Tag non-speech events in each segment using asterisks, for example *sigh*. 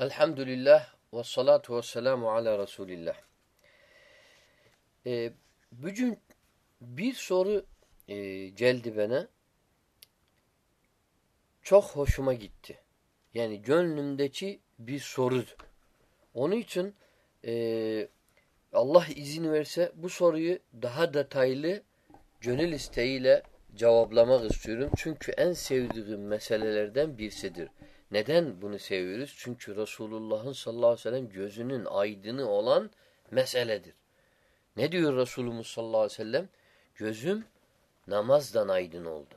Elhamdülillah ve salatu ve selamu ala Resulillah. Ee, bugün bir soru e, geldi bana. Çok hoşuma gitti. Yani gönlümdeki bir soru. Onun için e, Allah izin verse bu soruyu daha detaylı gönül isteğiyle cevaplamak istiyorum. Çünkü en sevdiğim meselelerden birisidir. Neden bunu seviyoruz? Çünkü Resulullah'ın sallallahu aleyhi ve sellem gözünün aydını olan meseledir. Ne diyor Resulümüz sallallahu aleyhi ve sellem? Gözüm namazdan aydın oldu.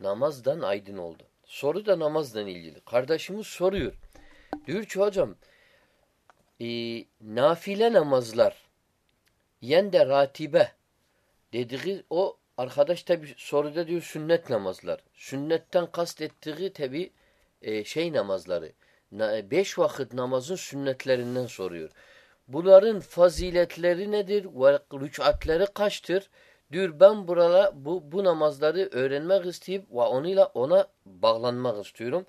Namazdan aydın oldu. Soru da namazdan ilgili. Kardeşimiz soruyor. Diyor ki hocam e, nafile namazlar yen de ratibe dediği o Arkadaş tabi soruda diyor sünnet namazlar. Sünnetten kastettiği tabi e, şey namazları. Na, beş vakit namazın sünnetlerinden soruyor. Bunların faziletleri nedir? Ve rükatleri kaçtır? Diyor ben burala bu, bu namazları öğrenmek isteyip ve onunla ona bağlanmak istiyorum.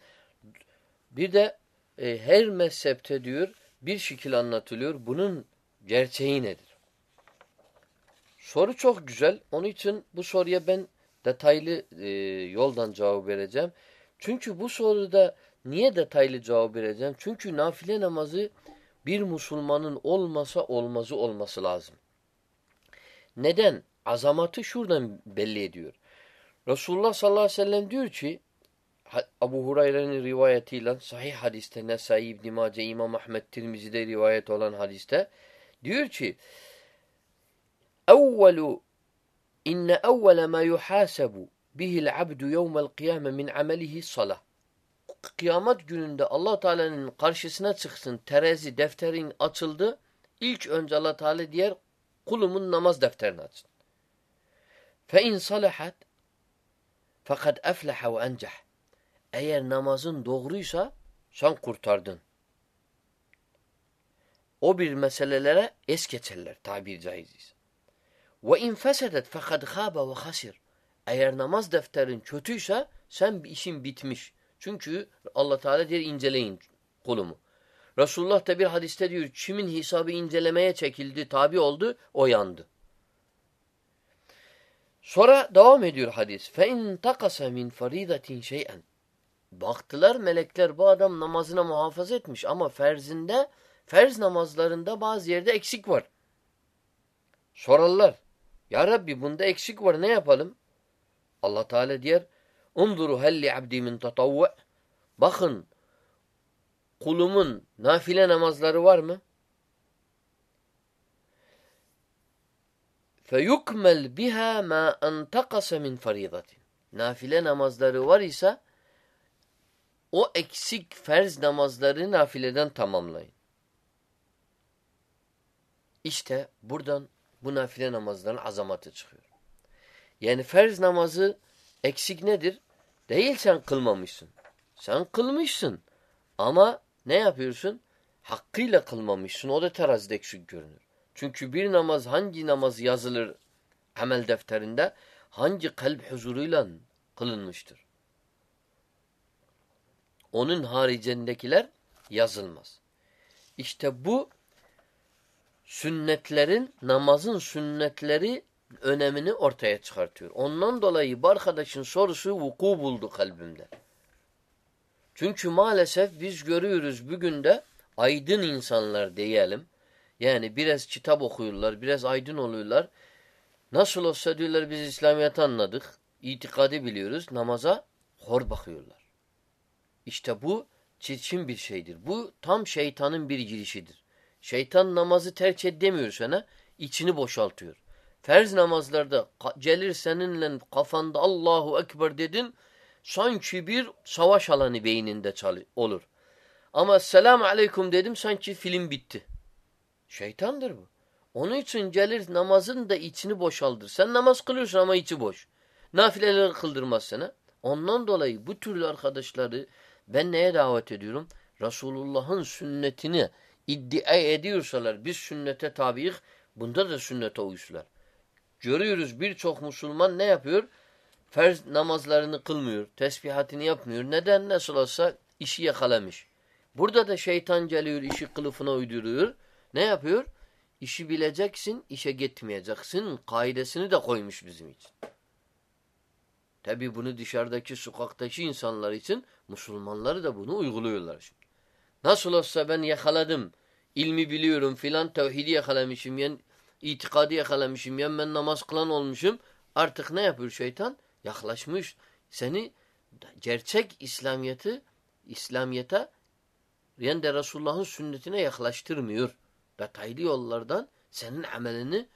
Bir de e, her mezhepte diyor bir şekil anlatılıyor. Bunun gerçeği nedir? Soru çok güzel. Onun için bu soruya ben detaylı e, yoldan cevap vereceğim. Çünkü bu soruda niye detaylı cevap vereceğim? Çünkü nafile namazı bir Müslümanın olmasa olmazı olması lazım. Neden? Azamatı şuradan belli ediyor. Resulullah sallallahu aleyhi ve sellem diyor ki Abu Hurayre'nin rivayetiyle sahih hadiste Nesai İbn Mace İmam Ahmed Tirmizi'de rivayet olan hadiste diyor ki evvelu inne evvele ma yuhasabu bihil abdu yevmel kıyame min amelihi salah. Kıyamet gününde allah Teala'nın karşısına çıksın terezi defterin açıldı. İlk önce allah Teala diğer kulumun namaz defterini açsın. Fe in salahat fakat efleha ve encah. Eğer namazın doğruysa sen kurtardın. O bir meselelere es geçerler tabir caiziyse. Ve in fesedet fekad khaba ve hasir. Eğer namaz defterin kötüyse sen işin bitmiş. Çünkü Allah Teala diyor inceleyin kulumu. Resulullah da bir hadiste diyor kimin hesabı incelemeye çekildi, tabi oldu, o yandı. Sonra devam ediyor hadis. Fe in takasa min faridatin şey'en. Baktılar melekler bu adam namazına muhafaza etmiş ama ferzinde, ferz namazlarında bazı yerde eksik var. Sorarlar. Ya Rabbi bunda eksik var ne yapalım? Allah Teala diyor Unduru helli abdi min tatavvu Bakın kulumun nafile namazları var mı? feyukmel biha ma entakasa min faridatin. Nafile namazları var ise o eksik ferz namazları nafileden tamamlayın. İşte buradan bu nafile namazların azamatı çıkıyor. Yani ferz namazı eksik nedir? Değil sen kılmamışsın. Sen kılmışsın. Ama ne yapıyorsun? Hakkıyla kılmamışsın. O da terazide eksik görünür. Çünkü bir namaz hangi namaz yazılır amel defterinde? Hangi kalp huzuruyla kılınmıştır? Onun haricindekiler yazılmaz. İşte bu sünnetlerin, namazın sünnetleri önemini ortaya çıkartıyor. Ondan dolayı bu arkadaşın sorusu vuku buldu kalbimde. Çünkü maalesef biz görüyoruz bugün de aydın insanlar diyelim. Yani biraz kitap okuyorlar, biraz aydın oluyorlar. Nasıl olsa diyorlar biz İslamiyet'i anladık, itikadı biliyoruz, namaza hor bakıyorlar. İşte bu çirkin bir şeydir. Bu tam şeytanın bir girişidir. Şeytan namazı terk et demiyor sana. içini boşaltıyor. Ferz namazlarda gelir seninle kafanda Allahu Ekber dedin sanki bir savaş alanı beyninde olur. Ama selamu aleyküm dedim sanki film bitti. Şeytandır bu. Onun için gelir namazın da içini boşaldır. Sen namaz kılıyorsun ama içi boş. Nafileleri kıldırmaz sana. Ondan dolayı bu türlü arkadaşları ben neye davet ediyorum? Resulullah'ın sünnetini iddia ediyorsalar biz sünnete tabiiz, bunda da sünnete uysular. Görüyoruz birçok Müslüman ne yapıyor? Ferz namazlarını kılmıyor, tesbihatini yapmıyor. Neden? Nasıl olsa işi yakalamış. Burada da şeytan geliyor, işi kılıfına uyduruyor. Ne yapıyor? İşi bileceksin, işe gitmeyeceksin. Kaidesini de koymuş bizim için. Tabi bunu dışarıdaki sokaktaki insanlar için Müslümanları da bunu uyguluyorlar şimdi. Nasıl olsa ben yakaladım, ilmi biliyorum filan, tevhidi yakalamışım, yani itikadı yakalamışım, yani ben namaz kılan olmuşum. Artık ne yapıyor şeytan? Yaklaşmış. Seni gerçek İslamiyeti, İslamiyete yani de Resulullah'ın sünnetine yaklaştırmıyor. Detaylı yollardan senin amelini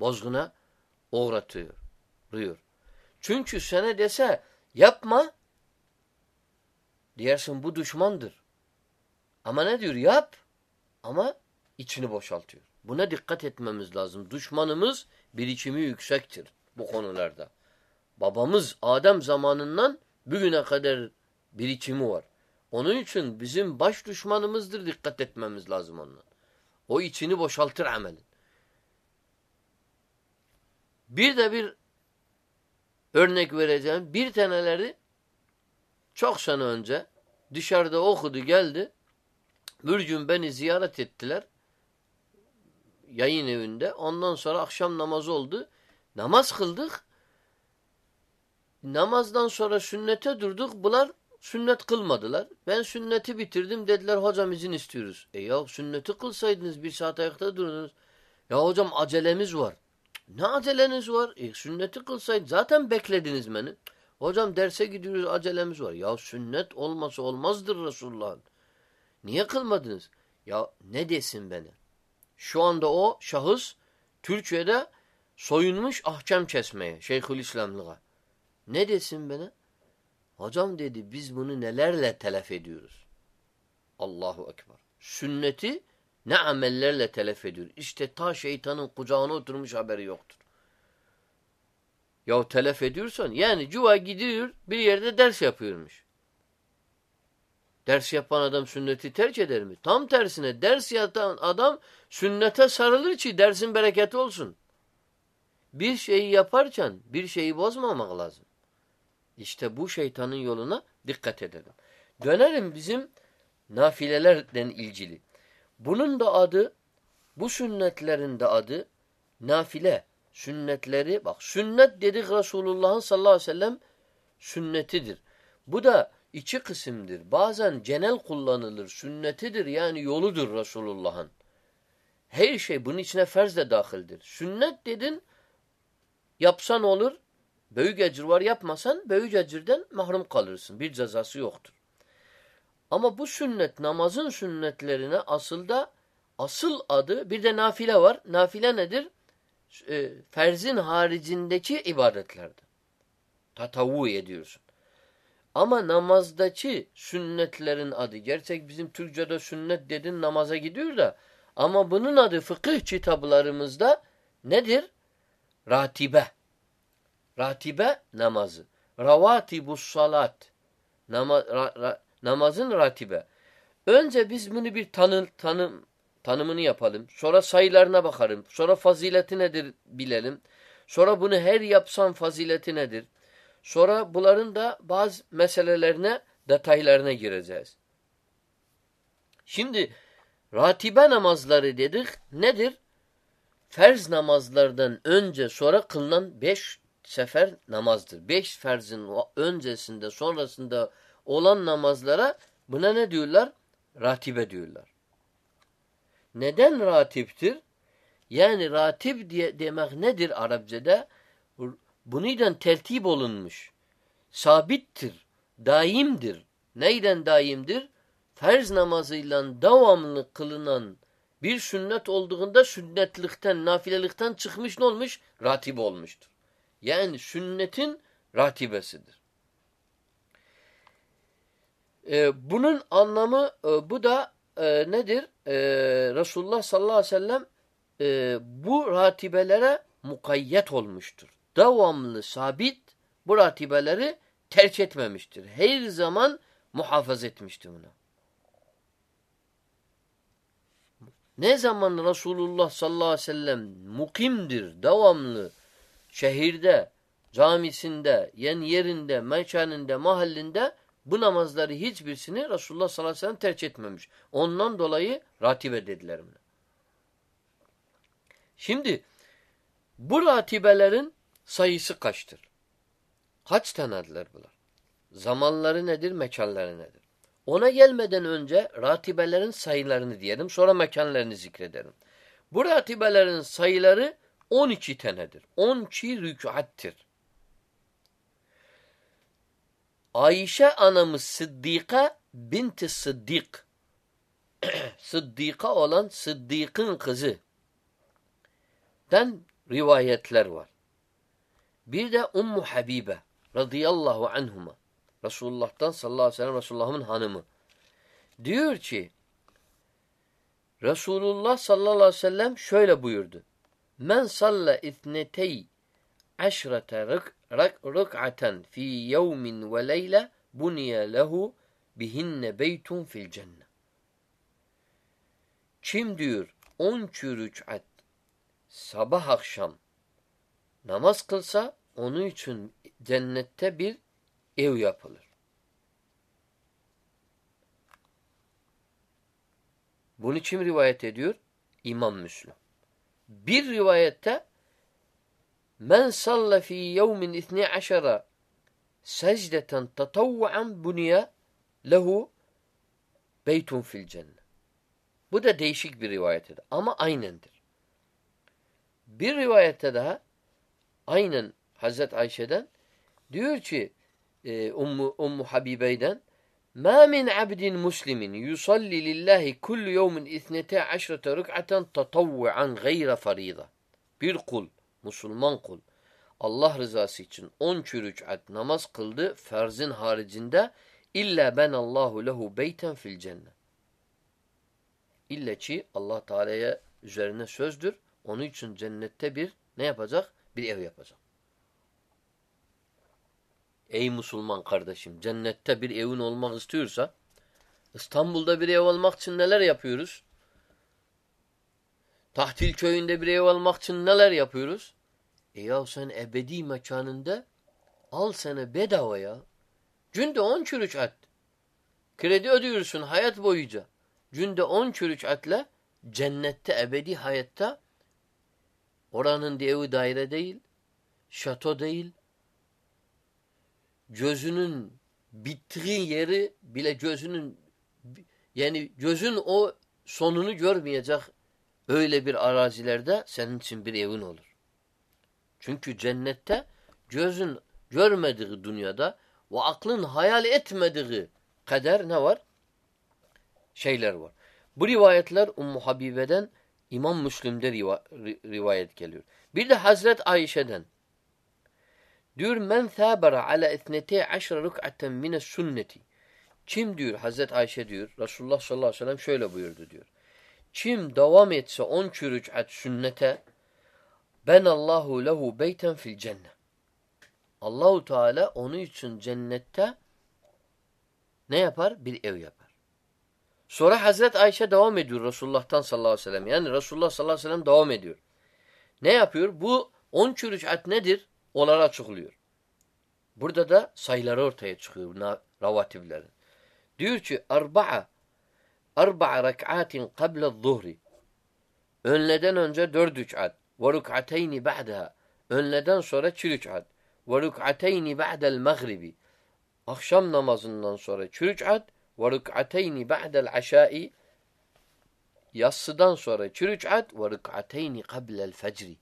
bozguna uğratıyor. Çünkü sana dese yapma diyersin bu düşmandır. Ama ne diyor? Yap ama içini boşaltıyor. Buna dikkat etmemiz lazım. Düşmanımız birikimi yüksektir bu konularda. Babamız Adem zamanından bugüne kadar birikimi var. Onun için bizim baş düşmanımızdır dikkat etmemiz lazım ondan. O içini boşaltır amelin. Bir de bir örnek vereceğim. Bir taneleri çok sene önce dışarıda okudu geldi. Bir gün beni ziyaret ettiler. Yayın evinde. Ondan sonra akşam namazı oldu. Namaz kıldık. Namazdan sonra sünnete durduk. Bunlar sünnet kılmadılar. Ben sünneti bitirdim. Dediler hocam izin istiyoruz. E ya sünneti kılsaydınız bir saat ayakta durdunuz. Ya hocam acelemiz var. Ne aceleniz var? E, sünneti kılsaydın. Zaten beklediniz beni. Hocam derse gidiyoruz acelemiz var. Ya sünnet olması olmazdır Resulullah'ın. Niye kılmadınız? Ya ne desin beni? Şu anda o şahıs Türkiye'de soyunmuş ahkam kesmeye. Şeyhülislamlığa. Ne desin bana? Hocam dedi biz bunu nelerle telef ediyoruz? Allahu Ekber. Sünneti ne amellerle telef ediyor? İşte ta şeytanın kucağına oturmuş haberi yoktur. Ya telef ediyorsan yani cuva gidiyor bir yerde ders yapıyormuş. Ders yapan adam sünneti terk eder mi? Tam tersine ders yapan adam sünnete sarılır ki dersin bereketi olsun. Bir şeyi yaparken bir şeyi bozmamak lazım. İşte bu şeytanın yoluna dikkat edelim. Dönelim bizim nafilelerden ilgili. Bunun da adı, bu sünnetlerin de adı nafile. Sünnetleri, bak sünnet dedik Resulullah'ın sallallahu aleyhi ve sellem sünnetidir. Bu da iki kısımdır. Bazen genel kullanılır. Sünnetidir yani yoludur Resulullah'ın. Her şey bunun içine ferz de dahildir. Sünnet dedin yapsan olur. Büyük ecir var yapmasan büyük ecirden mahrum kalırsın. Bir cezası yoktur. Ama bu sünnet namazın sünnetlerine asılda asıl adı bir de nafile var. Nafile nedir? E, ferzin haricindeki ibadetlerdir. Tatavu ediyorsun. Ama namazdaki sünnetlerin adı, gerçek bizim Türkçe'de sünnet dedin namaza gidiyor da ama bunun adı fıkıh kitaplarımızda nedir? Ratibe. Ratibe namazı. Ravatibus salat. Nama, ra, ra, namazın ratibe. Önce biz bunu bir tanı, tanım, tanımını yapalım. Sonra sayılarına bakarım. Sonra fazileti nedir bilelim. Sonra bunu her yapsan fazileti nedir? Sonra bunların da bazı meselelerine, detaylarına gireceğiz. Şimdi ratibe namazları dedik. Nedir? Ferz namazlardan önce sonra kılınan beş sefer namazdır. Beş ferzin öncesinde sonrasında olan namazlara buna ne diyorlar? Ratibe diyorlar. Neden ratiptir? Yani ratip diye demek nedir Arapçada? Buniden tertip olunmuş. Sabittir. Daimdir. Neyden daimdir? Ferz namazıyla devamlı kılınan bir sünnet olduğunda sünnetlikten, nafilelikten çıkmış ne olmuş? Ratip olmuştur. Yani sünnetin ratibesidir. Ee, bunun anlamı e, bu da e, nedir? E, Resulullah sallallahu aleyhi ve sellem e, bu ratibelere mukayyet olmuştur. Devamlı sabit bu ratibeleri terk etmemiştir. Her zaman muhafaza etmiştir buna. Ne zaman Resulullah sallallahu aleyhi ve sellem mukimdir, devamlı şehirde, camisinde, yen yerinde, mekanında, mahallinde Bu namazları hiçbirisini Resulullah sallallahu aleyhi ve sellem tercih etmemiş. Ondan dolayı ratibe dediler. Şimdi bu ratibelerin sayısı kaçtır? Kaç tanedirler bunlar? Zamanları nedir, mekanları nedir? Ona gelmeden önce ratibelerin sayılarını diyelim, sonra mekanlarını zikrederim. Bu ratibelerin sayıları 12 tanedir. 12 rükattir. Ayşe anamız Sıddika binti Sıddik. *clears throat* Sıddika olan Sıddik'in kızı. Den rivayetler var. Bir de Ummu Habibe radıyallahu anhuma. Resulullah'tan sallallahu aleyhi ve sellem Resulullah'ın hanımı. Diyor ki Resulullah sallallahu aleyhi ve sellem şöyle buyurdu. Men salla ithnetey aşrete rük'aten fi yevmin ve leyle buniye lehu bihinne beytun fil cennet. Kim diyor 12 rük'at sabah akşam namaz kılsa onun için cennette bir ev yapılır. Bunu kim rivayet ediyor? İmam Müslüm. Bir rivayette men salla fi yevmin ithni aşara secdeten tatavvuan buniye lehu beytun fil cennet. Bu da değişik bir rivayetedir ama aynendir. Bir rivayette daha aynen Hazret Ayşe'den diyor ki e, Ummu, Ummu Habibe'den Ma min abdin muslimin yusalli lillahi kullu yevmin ithnete aşrete rük'aten tatavvuan gayre farida. Bir kul, Müslüman kul, Allah rızası için on rük'at namaz kıldı ferzin haricinde illa ben Allahu lehu beyten fil cennet. İlle ki Allah Teala'ya üzerine sözdür. Onun için cennette bir ne yapacak? Bir ev yapacak. Ey Müslüman kardeşim cennette bir evin olmak istiyorsa İstanbul'da bir ev almak için neler yapıyoruz? Tahtil köyünde bir ev almak için neler yapıyoruz? E ya sen ebedi mekanında al sana bedava ya. Günde on çürüç at. Kredi ödüyorsun hayat boyunca. Günde on çürüç atla cennette ebedi hayatta oranın evi daire değil, şato değil, gözünün bittiği yeri bile gözünün yani gözün o sonunu görmeyecek öyle bir arazilerde senin için bir evin olur. Çünkü cennette gözün görmediği dünyada ve aklın hayal etmediği kadar ne var? Şeyler var. Bu rivayetler Ummu Habibe'den İmam Müslim'de rivayet geliyor. Bir de Hazret Ayşe'den Diyor men thabara ala etnete aşra rük'aten mine sünneti. Kim diyor Hazret Ayşe diyor Resulullah sallallahu aleyhi ve sellem şöyle buyurdu diyor. Kim devam etse on rük'at sünnete ben Allahu lehu beyten fil cennet. Allahu Teala onun için cennette ne yapar? Bir ev yapar. Sonra Hazret Ayşe devam ediyor Resulullah'tan sallallahu aleyhi ve sellem. Yani Resulullah sallallahu aleyhi ve sellem devam ediyor. Ne yapıyor? Bu on rük'at nedir? Onları açıklıyor. Burada da sayıları ortaya çıkıyor ravatiblerin. Diyor ki arba'a arba'a rek'atin qabla zuhri Önleden önce dört rük'at ve rük'ateyni ba'daha Önleden sonra iki rük'at ve rük'ateyni ba'del mağribi Akşam namazından sonra iki rük'at ve rük'ateyni ba'del aşai Yassıdan sonra iki rük'at ve rük'ateyni qablel fecri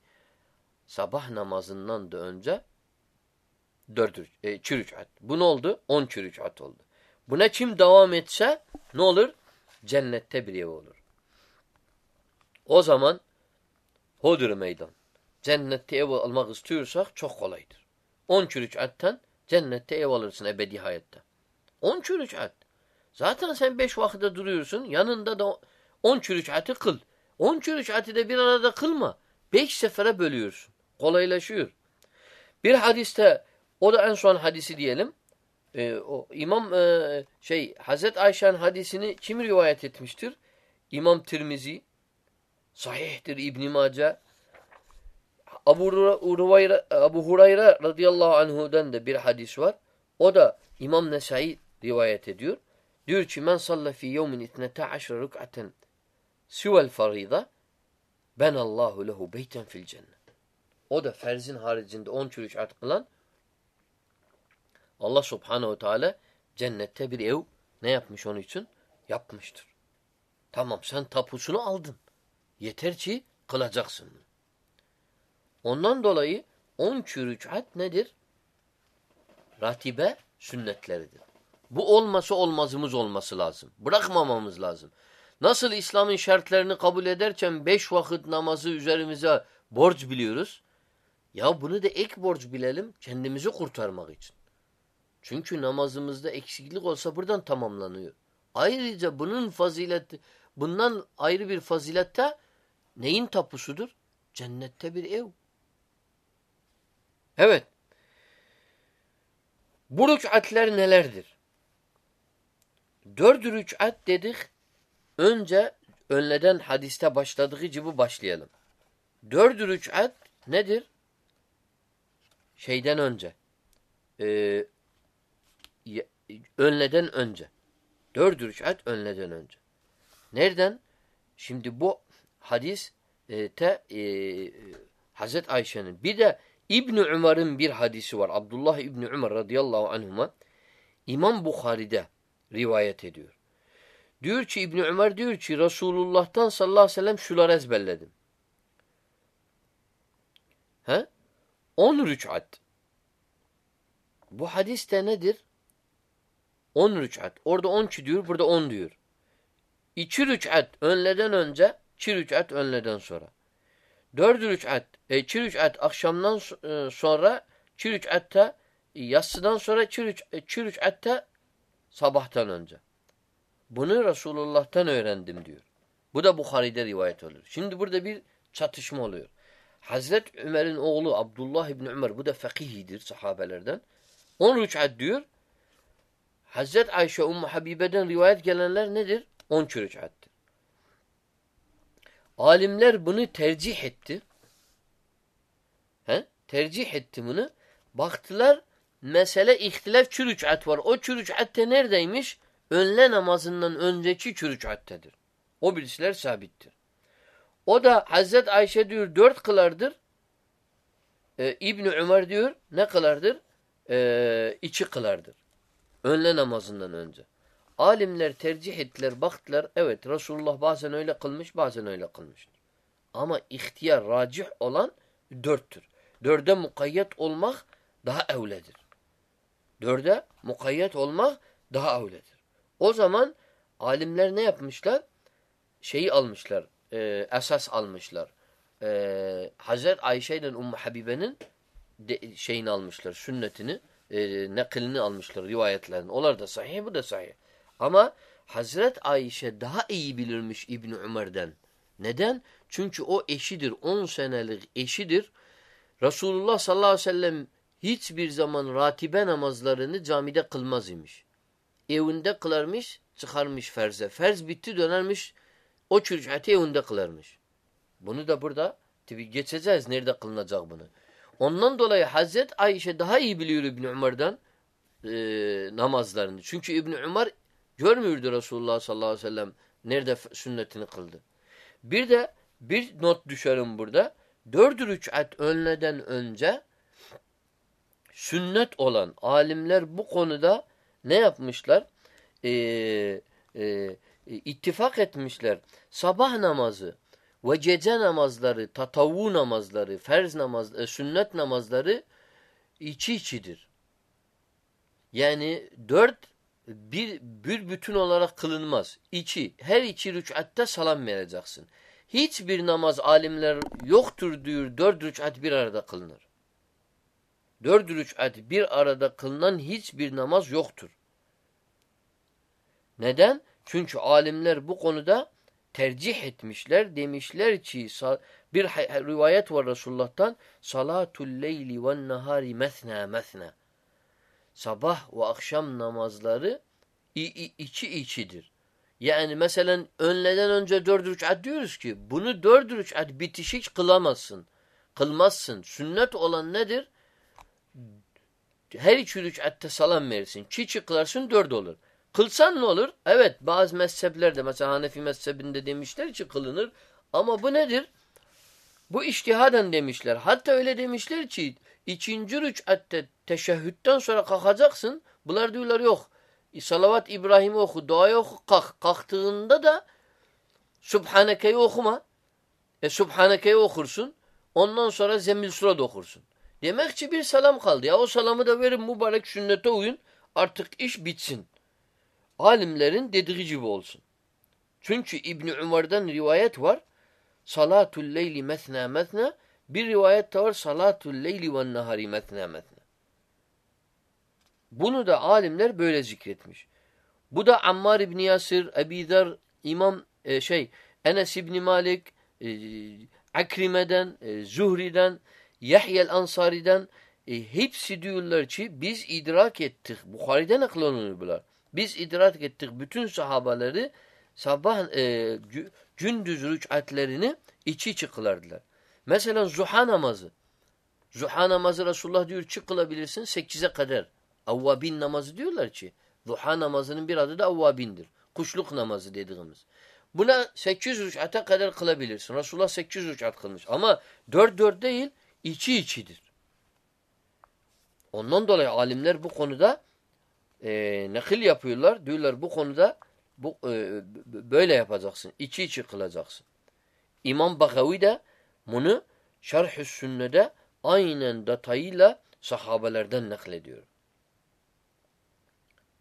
sabah namazından da önce dört e, çürüçat. Bu ne oldu? On çürüçat oldu. Buna kim devam etse ne olur? Cennette bir ev olur. O zaman hodur meydan. Cennette ev almak istiyorsak çok kolaydır. On çürüçatten cennette ev alırsın ebedi hayatta. On çürüçat. Zaten sen beş vakitte duruyorsun. Yanında da on çürüçatı kıl. On çürüçatı da bir arada kılma. Beş sefere bölüyorsun kolaylaşıyor. Bir hadiste o da en son hadisi diyelim. E, o İmam e, şey Hazret Ayşe'nin hadisini kim rivayet etmiştir? İmam Tirmizi sahihtir İbn Mace Abu Hurayra Abu Hurayra radıyallahu anhu'dan da bir hadis var. O da İmam Nesai rivayet ediyor. Diyor ki men salla fi yevmin itnete aşre rük'aten sivel farida ben Allahu lehu beyten fil cennet. O da ferzin haricinde 10 rük'at kılan Allah subhanehu teala cennette bir ev ne yapmış onun için? Yapmıştır. Tamam sen tapusunu aldın. Yeter ki kılacaksın. Ondan dolayı 10 rük'at nedir? Ratibe sünnetleridir. Bu olması olmazımız olması lazım. Bırakmamamız lazım. Nasıl İslam'ın şartlarını kabul ederken beş vakit namazı üzerimize borç biliyoruz. Ya bunu da ek borç bilelim kendimizi kurtarmak için. Çünkü namazımızda eksiklik olsa buradan tamamlanıyor. Ayrıca bunun fazileti, bundan ayrı bir fazilette neyin tapusudur? Cennette bir ev. Evet. Bu rük'atler nelerdir? Dört rük'at dedik. Önce önleden hadiste başladığı gibi başlayalım. Dört rük'at nedir? Şeyden önce. Ee, önleden önce. Dört rük'at önleden önce. Nereden? Şimdi bu hadis e, te, e, Hazret Ayşe'nin bir de İbn Umar'ın bir hadisi var. Abdullah İbn Umar radıyallahu anhuma İmam Bukhari'de rivayet ediyor. Diyor ki İbn Umar diyor ki Resulullah'tan sallallahu aleyhi ve sellem şuları ezberledim. He? 10 rük'at. Bu hadiste nedir? 10 rük'at. Orada 12 diyor, burada 10 diyor. 2 rük'at önleden önce, 2 rük'at önleden sonra. 4 rük'at, 2 e, rük'at akşamdan e, sonra, 2 rük'atta yatsıdan sonra, 2 rük'atta sabahtan önce. Bunu Resulullah'tan öğrendim diyor. Bu da Bukhari'de rivayet oluyor. Şimdi burada bir çatışma oluyor. Hazret Ömer'in oğlu Abdullah İbni Ömer bu da fakihidir sahabelerden. 10 rük'at diyor. Hazret Ayşe Ummu Habibe'den rivayet gelenler nedir? 10 rük'attır. Alimler bunu tercih etti. He? Tercih etti bunu. Baktılar mesele ihtilaf çürüçat var. O çürüçatte neredeymiş? Önle namazından önceki çürüçattedir. O bilgisler sabittir. O da Hazret Ayşe diyor dört kılardır. Ee, İbni Ömer diyor ne kılardır? Ee, iki kılardır. Önle namazından önce. Alimler tercih ettiler, baktılar. Evet Resulullah bazen öyle kılmış, bazen öyle kılmıştır. Ama ihtiyar, racih olan dörttür. Dörde mukayyet olmak daha evledir. Dörde mukayyet olmak daha evledir. O zaman alimler ne yapmışlar? Şeyi almışlar, e, esas almışlar. E, Hazret Ayşe ile Ummu Habibe'nin şeyini almışlar, sünnetini, e, naklini almışlar, rivayetlerini. Onlar da sahih, bu da sahih. Ama Hazret Ayşe daha iyi bilirmiş İbni Ömer'den. Neden? Çünkü o eşidir. 10 senelik eşidir. Resulullah sallallahu aleyhi ve sellem hiçbir zaman ratibe namazlarını camide kılmaz imiş. Evinde kılarmış, çıkarmış ferze. Ferz bitti dönermiş, o çürücüatı evinde kılarmış. Bunu da burada tabi geçeceğiz nerede kılınacak bunu. Ondan dolayı Hazret Ayşe daha iyi biliyor İbni Ömer'den e, namazlarını. Çünkü İbni Ömer Görmüyordu Resulullah sallallahu aleyhi ve sellem nerede sünnetini kıldı. Bir de bir not düşerim burada. Dört rüçat önleden önce sünnet olan alimler bu konuda ne yapmışlar? Ee, e, ittifak etmişler. Sabah namazı ve gece namazları, tatavu namazları, ferz namaz, e, sünnet namazları içi içidir. Yani dört bir, bir bütün olarak kılınmaz. İki, her iki rükatte salam vereceksin. Hiçbir namaz alimler yoktur diyor dört rükat bir arada kılınır. Dört rükat bir arada kılınan hiçbir namaz yoktur. Neden? Çünkü alimler bu konuda tercih etmişler. Demişler ki bir rivayet var Resulullah'tan salatul leyli ve nahari mesna mesna sabah ve akşam namazları içi içidir. Yani mesela önleden önce dört rükat diyoruz ki bunu dört rükat bitişik kılamazsın. Kılmazsın. Sünnet olan nedir? Her iki rükatte salam verirsin. Çi kılarsın dört olur. Kılsan ne olur? Evet bazı mezheplerde mesela Hanefi mezhebinde demişler ki kılınır. Ama bu nedir? Bu iştihaden demişler. Hatta öyle demişler ki ikinci rükatte teşehhütten sonra kalkacaksın. Bunlar diyorlar yok. Salavat İbrahim'i oku, duayı oku, kalk. Kalktığında da Subhaneke'yi okuma. E Subhaneke'yi okursun. Ondan sonra Zemmil Sura'da okursun. Demek ki bir salam kaldı. Ya o salamı da verin mübarek sünnete uyun. Artık iş bitsin. Alimlerin dediği gibi olsun. Çünkü İbn Umar'dan rivayet var. Salatul leyli mesna mesna. Bir rivayet de var. Salatul leyli ve nahari mesna mesna. Bunu da alimler böyle zikretmiş. Bu da Ammar İbn Yasir, Ebi Zer, İmam e, şey Enes İbn Malik, e, Akrime'den, e, Zuhri'den, Yahyel Ansari'den e, hepsi diyorlar ki biz idrak ettik. Bukhari'den aklanıyor bunlar. Biz idrak ettik bütün sahabaları sabah e, gündüz rükatlerini içi içi kılardılar. Mesela zuha namazı. Zuha namazı Resulullah diyor çıkılabilirsin sekize kadar. Avvabin namazı diyorlar ki. Zuha namazının bir adı da avvabindir. Kuşluk namazı dediğimiz. Buna 800 rükata kadar kılabilirsin. Resulullah 800 rükat kılmış. Ama 4 4 değil, içi içidir. Ondan dolayı alimler bu konuda e, nakil yapıyorlar. Diyorlar bu konuda bu e, böyle yapacaksın. İçi içi kılacaksın. İmam Bagavi de bunu Şerh-ü Sünne'de aynen detayıyla sahabelerden naklediyor.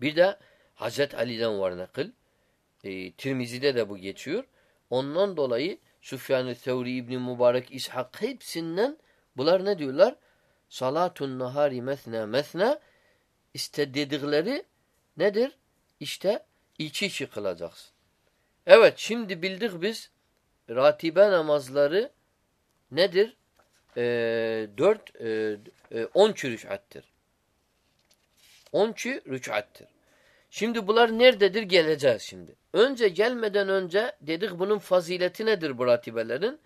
Bir de Hazret Ali'den var nakil. E, Tirmizi'de de bu geçiyor. Ondan dolayı Süfyan-ı Thevri, İbni Mübarek, İshak hepsinden bunlar ne diyorlar? Salatun nahari mesna mesna istedikleri nedir? İşte içi içi kılacaksın. Evet şimdi bildik biz ratibe namazları nedir? Ee, dört, e, e, on rükattir. On rükattir. Şimdi bunlar nerededir? Geleceğiz şimdi. Önce gelmeden önce dedik bunun fazileti nedir bu ratibelerin?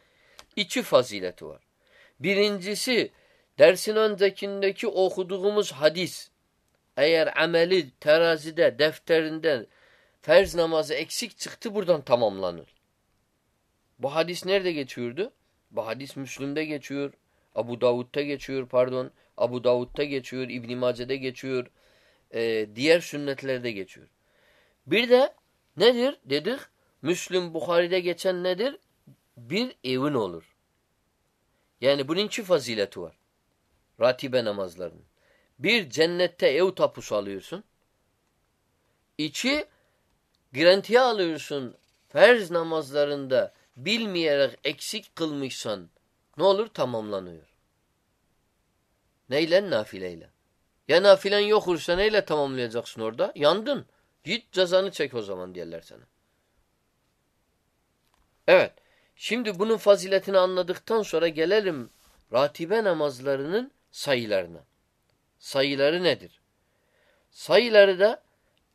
İki fazileti var. Birincisi dersin öncekindeki okuduğumuz hadis eğer ameli terazide, defterinden ferz namazı eksik çıktı buradan tamamlanır. Bu hadis nerede geçiyordu? Bu hadis Müslüm'de geçiyor. Abu Davud'da geçiyor pardon. Abu Davud'da geçiyor. İbn Mace'de geçiyor. Ee, diğer sünnetlerde geçiyor. Bir de nedir dedik? Müslüm Bukhari'de geçen nedir? Bir evin olur. Yani bunun iki fazileti var. Ratibe namazlarının. Bir cennette ev tapusu alıyorsun. İki garantiye alıyorsun ferz namazlarında bilmeyerek eksik kılmışsan ne olur? Tamamlanıyor. Neyle? Nafileyle. Ya nafilen yok olursa neyle tamamlayacaksın orada? Yandın. Git cezanı çek o zaman diyorlar sana. Evet. Şimdi bunun faziletini anladıktan sonra gelelim ratibe namazlarının sayılarına. Sayıları nedir? Sayıları da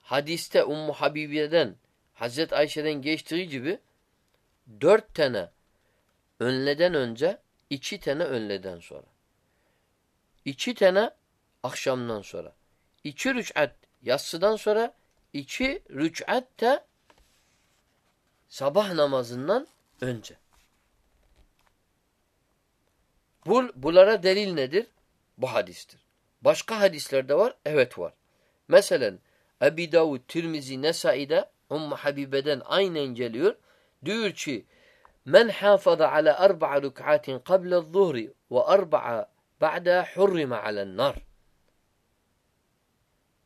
hadiste Ummu Habibiye'den Hazreti Ayşe'den geçtiği gibi dört tane önleden önce iki tane önleden sonra. İki tane akşamdan sonra. İki rüçat yatsıdan sonra iki rüçat da sabah namazından önce. Bu, bunlara delil nedir? Bu hadistir. Başka hadislerde var? Evet var. Mesela Ebi Davud, Tirmizi, Nesai'de Ummu Habibe'den aynen geliyor. Diyor ki Men hafaza ala arba'a rük'atin qabla zuhri ve arba'a ba'da hurrima alen nar.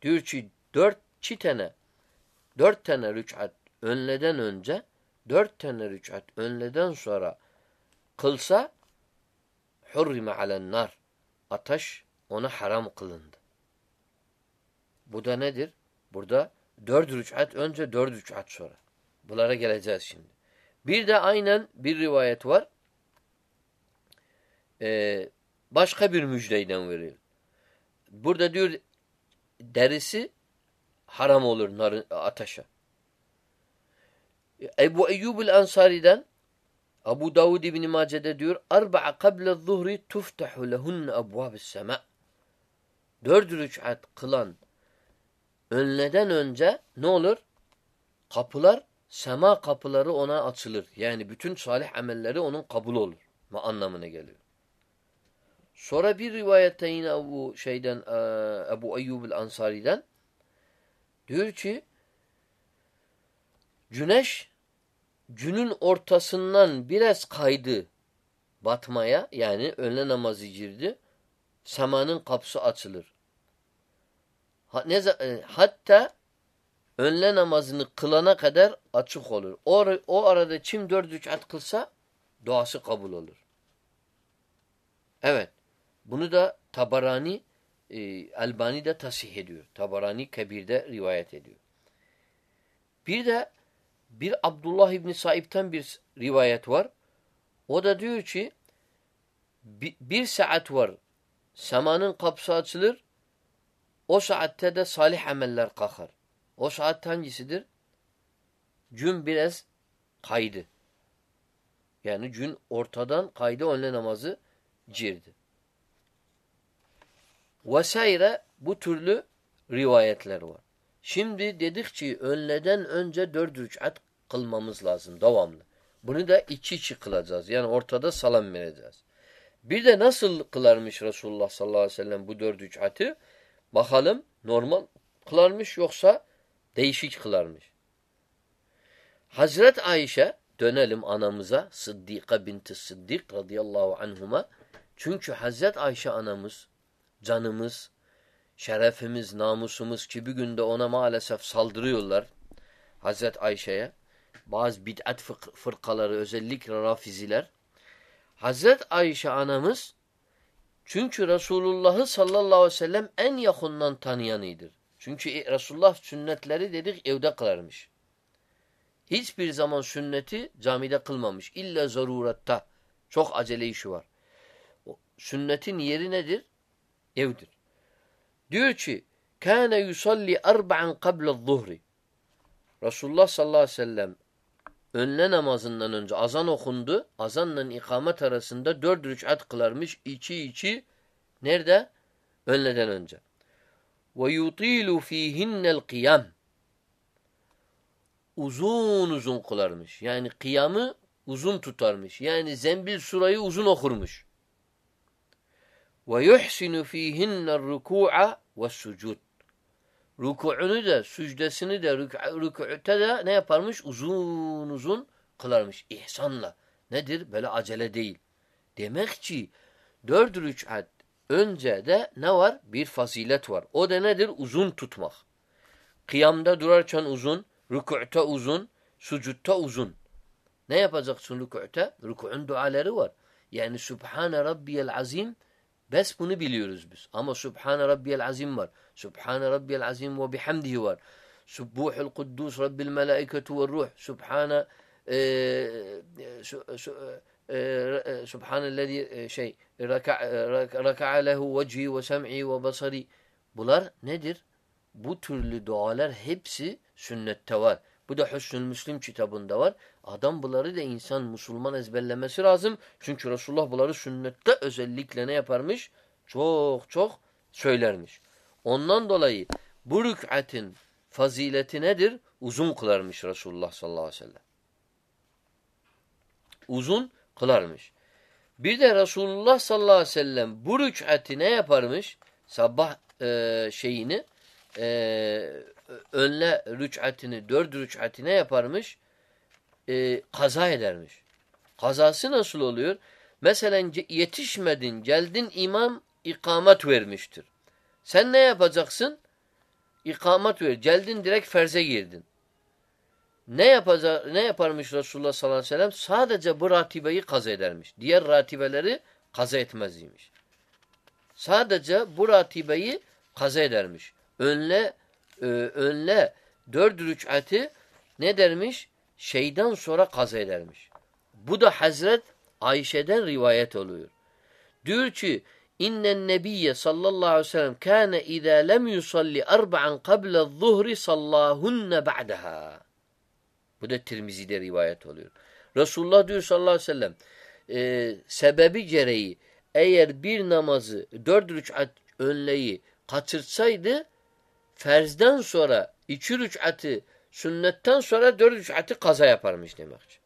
Diyor ki dört çitene dört tane rük'at önleden önce dört tane rük'at önleden sonra kılsa hurrima alen nar. Ateş ona haram kılındı. Bu da nedir? Burada dört rüçat önce dört rüçat sonra. Bunlara geleceğiz şimdi. Bir de aynen bir rivayet var. Ee, başka bir müjdeyden veriyor. Burada diyor derisi haram olur ateşe. Ebu Eyyub el-Ansari'den Abu Davud İbni Mace'de diyor Arba'a kable zuhri tuftahu lehunne ebvâbis sema' dört rükat kılan önleden önce ne olur? Kapılar, sema kapıları ona açılır. Yani bütün salih amelleri onun kabul olur. Anlamına geliyor. Sonra bir rivayette yine bu şeyden e, Ebu Eyyub Ansari'den diyor ki güneş günün ortasından biraz kaydı batmaya yani önle namazı girdi. Semanın kapısı açılır. Ne, e, hatta önle namazını kılana kadar açık olur. O, o arada kim dört rükat kılsa duası kabul olur. Evet. Bunu da Tabarani e, Albani de tasih ediyor. Tabarani Kebir'de rivayet ediyor. Bir de bir Abdullah İbni Saib'ten bir rivayet var. O da diyor ki bir, saat var. Semanın kapısı açılır. O saatte de salih ameller kalkar. O saat hangisidir? Gün biraz kaydı. Yani gün ortadan kaydı önle namazı girdi. Vesaire bu türlü rivayetler var. Şimdi dedik ki önleden önce dört rükat kılmamız lazım devamlı. Bunu da iki iki kılacağız. Yani ortada salam vereceğiz. Bir de nasıl kılarmış Resulullah sallallahu aleyhi ve sellem bu dört rükatı? Bakalım normal kılarmış yoksa değişik kılarmış. Hazret Ayşe dönelim anamıza Sıddika binti Sıddik radıyallahu anhuma. Çünkü Hazret Ayşe anamız canımız, şerefimiz, namusumuz ki bir günde ona maalesef saldırıyorlar Hazret Ayşe'ye. Bazı bid'at fırkaları özellikle rafiziler. Hazret Ayşe anamız çünkü Resulullah'ı sallallahu aleyhi ve sellem en yakından tanıyanıdır. Çünkü Resulullah sünnetleri dedik evde kılarmış. Hiçbir zaman sünneti camide kılmamış. İlla zaruretta. Çok acele işi var. Sünnetin yeri nedir? Evdir. Diyor ki kâne yusalli arba'an qabla zuhri. Resulullah sallallahu aleyhi ve sellem önle namazından önce azan okundu. Azanla ikamet arasında dört rükat kılarmış. İçi içi nerede? Önleden önce. Ve yutilu fihinnel kıyam. Uzun uzun kılarmış. Yani kıyamı uzun tutarmış. Yani zembil surayı uzun okurmuş. Ve yuhsinu fihinne ruku'a ve sucud. Ruku'unu da, sücdesini de, rükûte de ne yaparmış? Uzun uzun kılarmış. İhsanla. Nedir? Böyle acele değil. Demek ki dört rükat önce de ne var? Bir fazilet var. O da nedir? Uzun tutmak. Kıyamda durarken uzun, rükûte uzun, sucutta uzun. Ne yapacaksın rükûte? Rükû'un duaları var. Yani Subhane Rabbiyel Azim Bes bunu biliyoruz biz. Ama Subhane Rabbiyel Azim var. Subhane Rabbiyel Azim ve bihamdihi var. Subbuhul Kuddus Rabbil Melaiketu ve Ruh. Subhane Subhanellezi şey raka'a lehu vecihi ve sem'i ve basari. Bunlar nedir? Bu türlü dualar hepsi sünnette var. Bu da Hüsnül Müslim kitabında var. Adam bunları da insan Müslüman ezberlemesi lazım. Çünkü Resulullah bunları sünnette özellikle ne yaparmış? Çok çok söylermiş. Ondan dolayı bu rük'atin fazileti nedir? Uzun kılarmış Resulullah sallallahu aleyhi ve sellem. Uzun kılarmış. Bir de Resulullah sallallahu aleyhi ve sellem bu rük'ati ne yaparmış? Sabah e, şeyini e, önle rük'atini, dört rük'atine yaparmış? E, kaza edermiş. Kazası nasıl oluyor? Mesela yetişmedin, geldin imam ikamet vermiştir. Sen ne yapacaksın? İkamet ver. Geldin direkt ferze girdin. Ne yapacak, ne yaparmış Resulullah sallallahu aleyhi ve sellem? Sadece bu ratibeyi kaza edermiş. Diğer ratibeleri kaza etmezmiş. Sadece bu ratibeyi kaza edermiş. Önle e, önle dört rük'atı ne dermiş? Şeyden sonra kaza edermiş. Bu da Hazret Ayşe'den rivayet oluyor. Diyor ki İnnen nebiyye sallallahu aleyhi ve sellem kâne izâ lem yusalli arba'an qabla zuhri sallahunne ba'daha. Bu da Tirmizi'de rivayet oluyor. Resulullah diyor sallallahu aleyhi ve sellem e, sebebi gereği eğer bir namazı dört rükat önleyi kaçırsaydı ferzden sonra iki rük'atı sünnetten sonra dört rük'atı kaza yaparmış demek.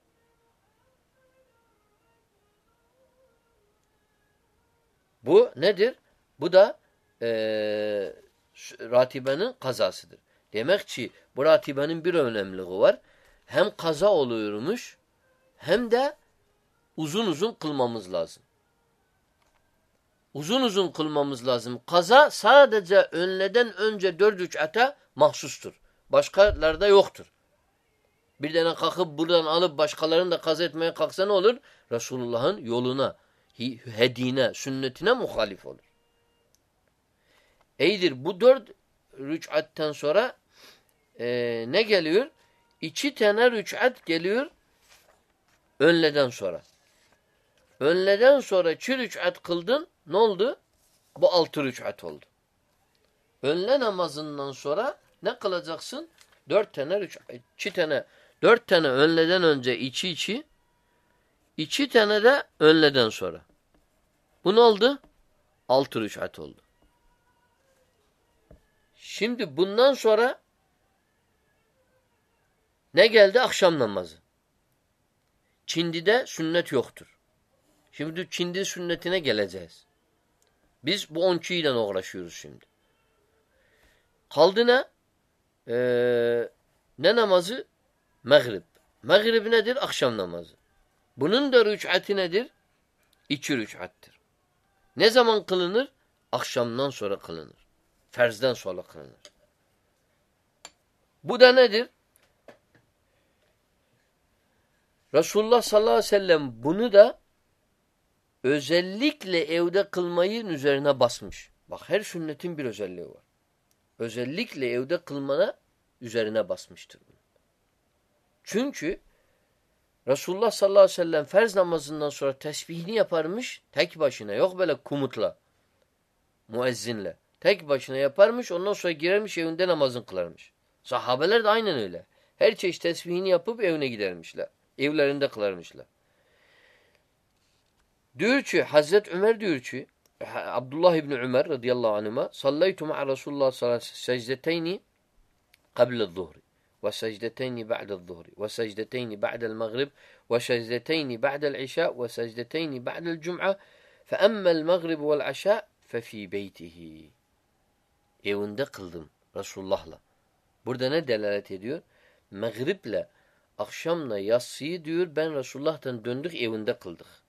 Bu nedir? Bu da e, ratibenin kazasıdır. Demek ki bu ratibenin bir önemliliği var. Hem kaza oluyormuş hem de uzun uzun kılmamız lazım. Uzun uzun kılmamız lazım. Kaza sadece önleden önce dört rük'ata mahsustur. Başkalarda yoktur. Bir tane kalkıp buradan alıp başkalarını da kaza etmeye kalksa ne olur? Resulullah'ın yoluna, hedine, sünnetine muhalif olur. Eydir bu dört rük'atten sonra e, ne geliyor? İki tane rük'at geliyor önleden sonra. Önleden sonra iki rük'at kıldın ne oldu? Bu altı rük'at oldu. Önle namazından sonra ne kılacaksın? Dört tane rük'at, iki tane, dört tane önleden önce içi içi, iki tane de önleden sonra. Bu ne oldu? Altı rük'at oldu. Şimdi bundan sonra ne geldi? Akşam namazı. Çindi'de sünnet yoktur. Şimdi Çindi sünnetine geleceğiz. Biz bu 12 ile uğraşıyoruz şimdi. Kaldı ne? Ee, ne namazı? Mağrib. Mağrib nedir? Akşam namazı. Bunun da rüçati nedir? İki rüçattır. Ne zaman kılınır? Akşamdan sonra kılınır. Ferzden sonra kılınır. Bu da nedir? Resulullah sallallahu aleyhi ve sellem bunu da özellikle evde kılmayın üzerine basmış. Bak her sünnetin bir özelliği var. Özellikle evde kılmana üzerine basmıştır. Çünkü Resulullah sallallahu aleyhi ve sellem ferz namazından sonra tesbihini yaparmış tek başına. Yok böyle kumutla, müezzinle. Tek başına yaparmış ondan sonra girermiş evinde namazını kılarmış. Sahabeler de aynen öyle. Her çeşit tesbihini yapıp evine gidermişler. Evlerinde kılarmışlar. Diyor ki Hazret Ömer diyor ki Abdullah İbni Ömer radıyallahu anhuma sallaytu ma'a Resulullah sallallahu aleyhi ve sellem secdeteyni kable zuhri ve secdeteyni ba'de zuhri ve secdeteyni ba'del maghrib ve secdeteyni ba'del işa ve secdeteyni ba'del cum'a fe emmel maghrib vel aşa fe fi beytihi evinde kıldım Resulullah'la. Burada ne delalet ediyor? Mağrible akşamla yatsıyı diyor ben Resulullah'tan döndük evinde kıldık.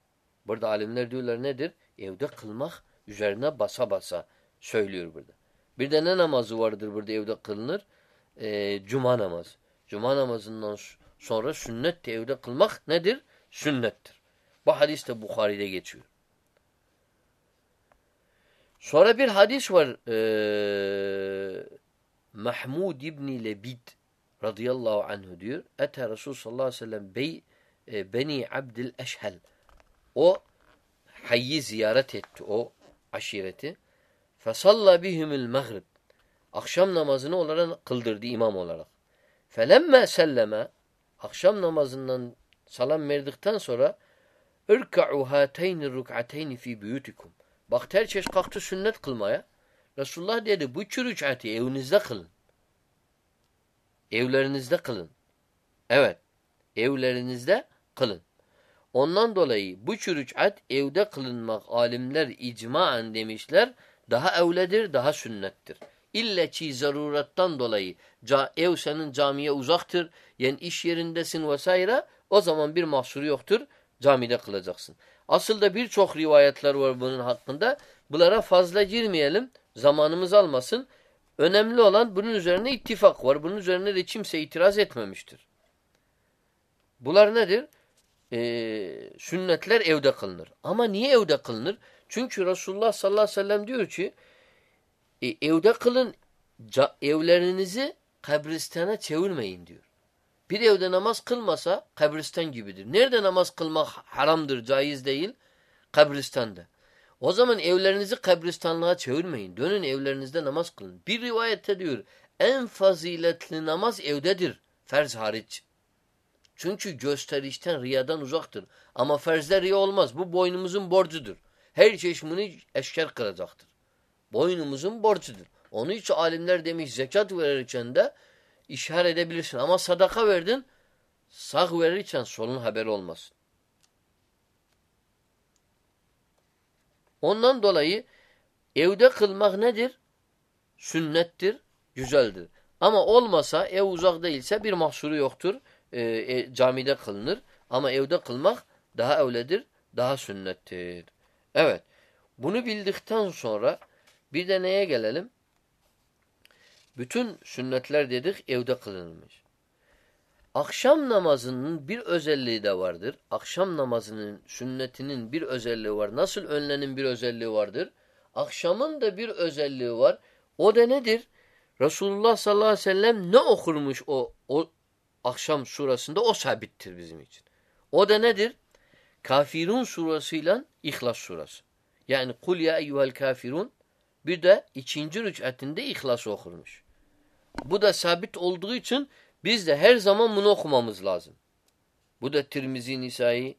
Burada alimler diyorlar nedir? Evde kılmak üzerine basa basa söylüyor burada. Bir de ne namazı vardır burada evde kılınır? Ee, Cuma namazı. Cuma namazından sonra sünnet de evde kılmak nedir? Sünnettir. Bu hadis de Bukhari'de geçiyor. Sonra bir hadis var. Ee, Mahmud İbni Lebid radıyallahu anhu diyor. Ete Resul sallallahu aleyhi ve sellem bey, e, Beni Abdül Eşhel. O hayyi ziyaret etti o aşireti. Fesalla bihimul maghrib. Akşam namazını olarak kıldırdı imam olarak. Felemme selleme akşam namazından salam verdikten sonra ırka'u hateyni ruk'ateyni fi buyutikum. Bak terçeş kalktı sünnet kılmaya. Resulullah dedi bu iki rük'ati evinizde kılın. Evlerinizde kılın. Evet. Evlerinizde kılın. Ondan dolayı bu çürüçat evde kılınmak alimler icmaen demişler daha evledir, daha sünnettir. İlle ki zarurattan dolayı ev senin camiye uzaktır, yani iş yerindesin vesaire o zaman bir mahsuru yoktur, camide kılacaksın. Asıl da birçok rivayetler var bunun hakkında. Bunlara fazla girmeyelim, zamanımız almasın. Önemli olan bunun üzerine ittifak var. Bunun üzerine de kimse itiraz etmemiştir. Bunlar nedir? Ee, sünnetler evde kılınır. Ama niye evde kılınır? Çünkü Resulullah sallallahu aleyhi ve sellem diyor ki e, evde kılın evlerinizi kabristana çevirmeyin diyor. Bir evde namaz kılmasa kabristan gibidir. Nerede namaz kılmak haramdır, caiz değil? Kabristanda. O zaman evlerinizi kabristanlığa çevirmeyin. Dönün evlerinizde namaz kılın. Bir rivayette diyor en faziletli namaz evdedir. Ferz hariç. Çünkü gösterişten, riyadan uzaktır. Ama ferzler riya olmaz. Bu boynumuzun borcudur. Her çeşmini eşker kılacaktır. Boynumuzun borcudur. Onun için alimler demiş zekat verirken de işhar edebilirsin. Ama sadaka verdin sağ verirken solun haberi olmasın. Ondan dolayı evde kılmak nedir? Sünnettir, güzeldir. Ama olmasa ev uzak değilse bir mahsuru yoktur. E, e, camide kılınır. Ama evde kılmak daha evledir, daha sünnettir. Evet. Bunu bildikten sonra bir de neye gelelim? Bütün sünnetler dedik evde kılınmış. Akşam namazının bir özelliği de vardır. Akşam namazının sünnetinin bir özelliği var. Nasıl önlenin bir özelliği vardır? Akşamın da bir özelliği var. O da nedir? Resulullah sallallahu aleyhi ve sellem ne okurmuş o, o akşam surasında o sabittir bizim için. O da nedir? Kafirun surasıyla İhlas surası. Yani kul ya eyyuhel kafirun bir de ikinci rükatinde İhlas okurmuş. Bu da sabit olduğu için biz de her zaman bunu okumamız lazım. Bu da Tirmizi Nisai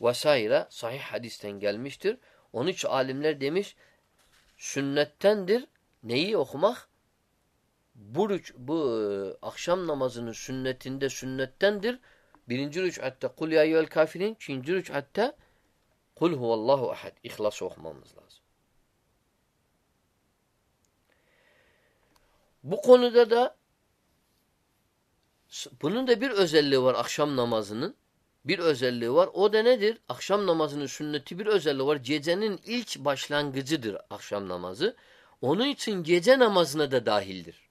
vesaire sahih hadisten gelmiştir. Onun için alimler demiş sünnettendir. Neyi okumak? Bu, bu e, akşam namazının sünnetinde sünnettendir. Birinci rüc'atte kul ya eyyuhel kafirin. İkinci rüc'atte kul huvallahu ahad. İhlas okumamız lazım. Bu konuda da bunun da bir özelliği var akşam namazının. Bir özelliği var. O da nedir? Akşam namazının sünneti bir özelliği var. Gecenin ilk başlangıcıdır akşam namazı. Onun için gece namazına da dahildir.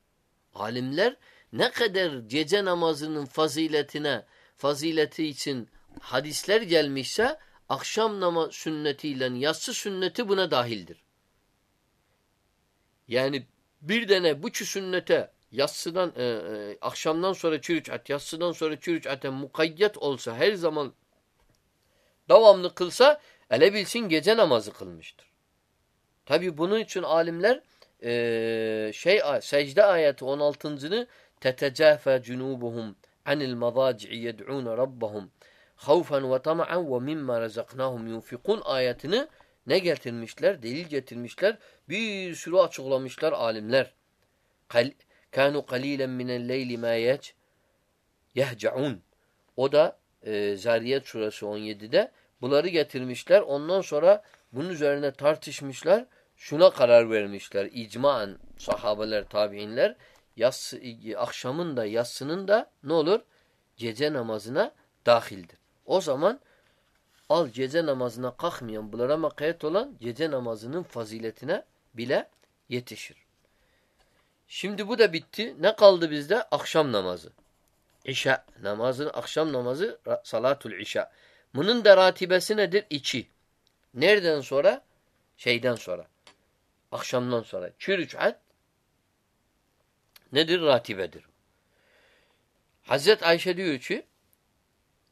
Alimler ne kadar gece namazının faziletine, fazileti için hadisler gelmişse akşam namaz sünnetiyle yatsı sünneti buna dahildir. Yani bir tane bu sünnete yatsıdan e, e, akşamdan sonra çürüç yatsıdan sonra çürüç ate mukayyet olsa her zaman devamlı kılsa ele bilsin gece namazı kılmıştır. Tabi bunun için alimler e, şey secde ayeti 16.'nı tetecafe cunubuhum anil madaci'i yed'un rabbahum havfen ve tama'an ve mimma razaknahum yunfikun ayetini ne getirmişler? Delil getirmişler. Bir sürü açıklamışlar alimler. Kanu qalilen minel leyli ma yec yehcaun. O da e, Zariyet suresi 17'de bunları getirmişler. Ondan sonra bunun üzerine tartışmışlar. Şuna karar vermişler. İcmaen sahabeler, tabiinler yas, akşamın da yatsının da ne olur? Gece namazına dahildir. O zaman al gece namazına kalkmayan bunlara makayet olan gece namazının faziletine bile yetişir. Şimdi bu da bitti. Ne kaldı bizde? Akşam namazı. İşa namazı, akşam namazı salatul işa. Bunun da ratibesi nedir? İçi. Nereden sonra? Şeyden sonra. Akşamdan sonra. İki rüçat nedir? Ratibedir. Hazret Ayşe diyor ki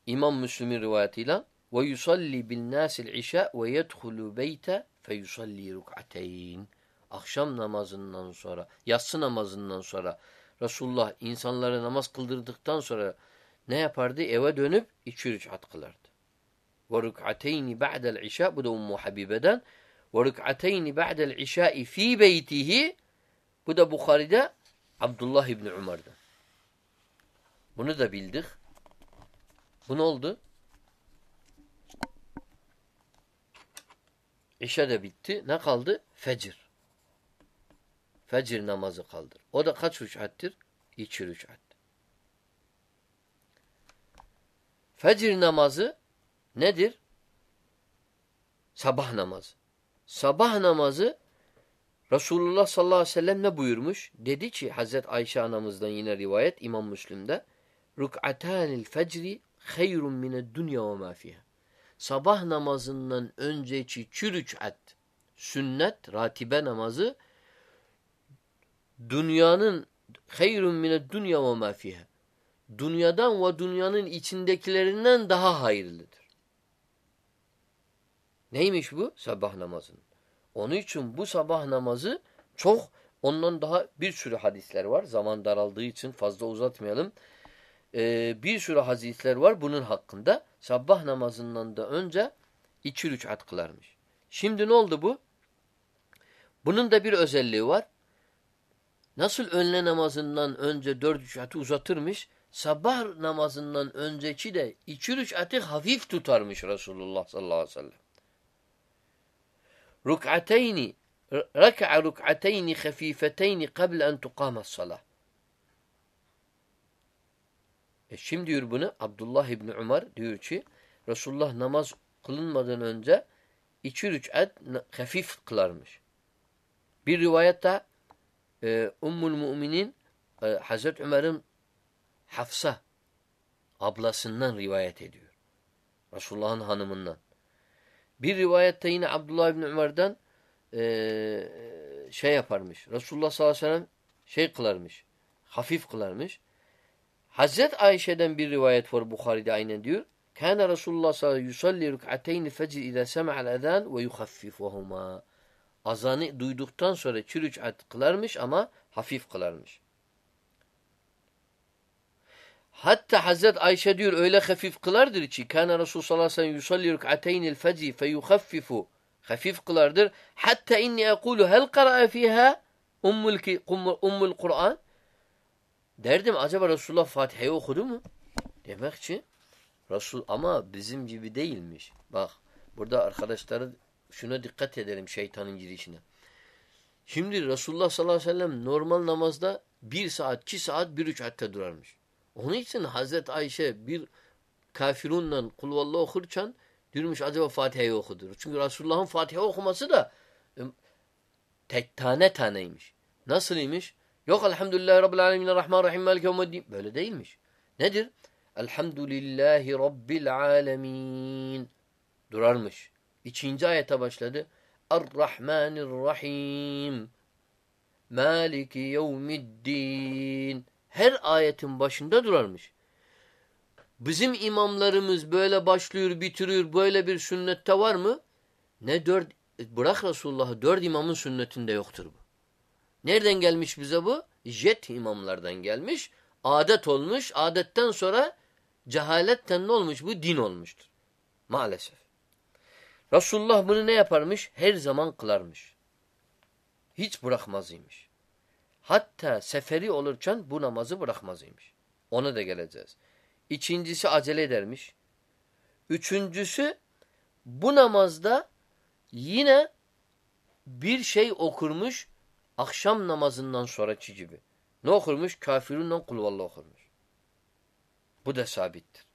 İmam Müslim'in rivayetiyle ve yusalli bin nasil işa ve yedhulu beyte fe yusalli ruk'ateyn. Akşam namazından sonra, yatsı namazından sonra Resulullah insanları namaz kıldırdıktan sonra ne yapardı? Eve dönüp iki rükat kılardı. Ve rük'ateyni ba'del işa bu da Ummu Habibe'den ve rük'ateyni ba'del işai fi beytihi bu da Bukhari'de Abdullah İbni Umar'da. Bunu da bildik. Bu ne oldu? İşe de bitti. Ne kaldı? Fecir. Fecir namazı kaldır. O da kaç rükattir? İki rükat. Fecir namazı nedir? Sabah namazı. Sabah namazı Resulullah sallallahu aleyhi ve sellem ne buyurmuş? Dedi ki Hazret Ayşe anamızdan yine rivayet İmam Müslim'de Ruk'atanil fecri hayrun mined dunya ve ma fiha. Sabah namazından önceki iki rük'at sünnet ratibe namazı dünyanın hayrun mined dunya ve ma fiha. Dünyadan ve dünyanın içindekilerinden daha hayırlıdır. Neymiş bu? Sabah namazının. Onun için bu sabah namazı çok ondan daha bir sürü hadisler var. Zaman daraldığı için fazla uzatmayalım. Ee, bir sürü hadisler var bunun hakkında. Sabah namazından da önce iki rükat kılarmış. Şimdi ne oldu bu? Bunun da bir özelliği var. Nasıl önle namazından önce dört rükatı uzatırmış, sabah namazından önceki de iki rükatı hafif tutarmış Resulullah sallallahu aleyhi ve sellem. Ruk'ateyni reka'a ruk'ateyni hafifeteyni qabl en tuqamas salah. E şimdi diyor bunu Abdullah İbni Umar diyor ki Resulullah namaz kılınmadan önce iki rük'at hafif kılarmış. Bir rivayette e, Ummul Müminin e, Hazreti Ömer'in Hafsa ablasından rivayet ediyor. Resulullah'ın hanımından. Bir rivayette yine Abdullah İbni Ömer'den e, şey yaparmış. Resulullah sallallahu aleyhi ve sellem şey kılarmış. Hafif kılarmış. Hazret Ayşe'den bir rivayet var Bukhari'de aynen diyor. Kana Resulullah sallallahu aleyhi ve sellem yusalli rük'ateyn fecr iza sema'al ezan ve yuhaffifuhuma. Azanı duyduktan sonra çürüç kılarmış ama hafif kılarmış. Hatta Hazret Ayşe diyor öyle hafif kılardır ki kana Resul sallallahu aleyhi ve sellem yusalli rük'ateynil fecr fe yuhaffifu hafif kılardır. Hatta inni ekulu hel kara'a fiha ummul, ummul Kur'an derdim acaba Resulullah Fatiha'yı okudu mu? Demek ki Resul ama bizim gibi değilmiş. Bak burada arkadaşları şuna dikkat edelim şeytanın girişine. Şimdi Resulullah sallallahu aleyhi ve sellem normal namazda bir saat, iki saat, bir üç hatta durarmış. Onun için Hazreti Ayşe bir kafirunla kulvallah okurken diyormuş acaba Fatiha'yı okudur. Çünkü Resulullah'ın Fatiha okuması da tek tane taneymiş. Nasılıymış? Yok elhamdülillahi rabbil alemin rahman rahim yevmiddin. Böyle değilmiş. Nedir? Elhamdülillahi rabbil alemin. Durarmış. İkinci ayete başladı. Er-Rahmanir-Rahim. Maliki yevmiddin. Her ayetin başında durarmış. Bizim imamlarımız böyle başlıyor, bitiriyor. Böyle bir sünnette var mı? Ne dört, bırak Resulullah'ı dört imamın sünnetinde yoktur bu. Nereden gelmiş bize bu? Jet imamlardan gelmiş. Adet olmuş. Adetten sonra cehaletten ne olmuş? Bu din olmuştur. Maalesef. Resulullah bunu ne yaparmış? Her zaman kılarmış. Hiç bırakmazıymış. Hatta seferi olurken bu namazı bırakmazıymış. Ona da geleceğiz. İkincisi acele edermiş. Üçüncüsü bu namazda yine bir şey okurmuş akşam namazından sonraki gibi. Ne okurmuş? Kafirunla kulvallah okurmuş. Bu da sabittir.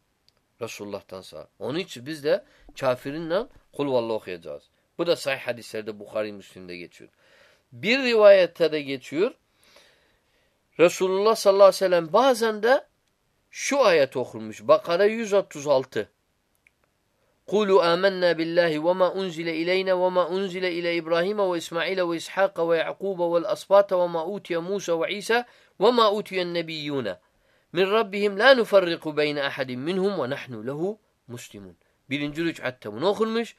Resulullah'tan sağ. Onun için biz de kafirinle kulvallah okuyacağız. Bu da sahih hadislerde Bukhari Müslim'de geçiyor. Bir rivayette de geçiyor. Resulullah sallallahu aleyhi ve sellem bazen de şu ayet okurmuş. Bakara 136. Kulu amennâ billahi ve ma unzile ileyne ve ma unzile ile İbrahim ve İsmail ve İshak ve Yaqub ve asbat ve ma utiye Musa ve İsa ve ma utiyen nebiyyune min rabbihim la nufarriku beyne ahadin minhum ve nahnu lehu muslimun. Birinci rük'atte bunu okunmuş.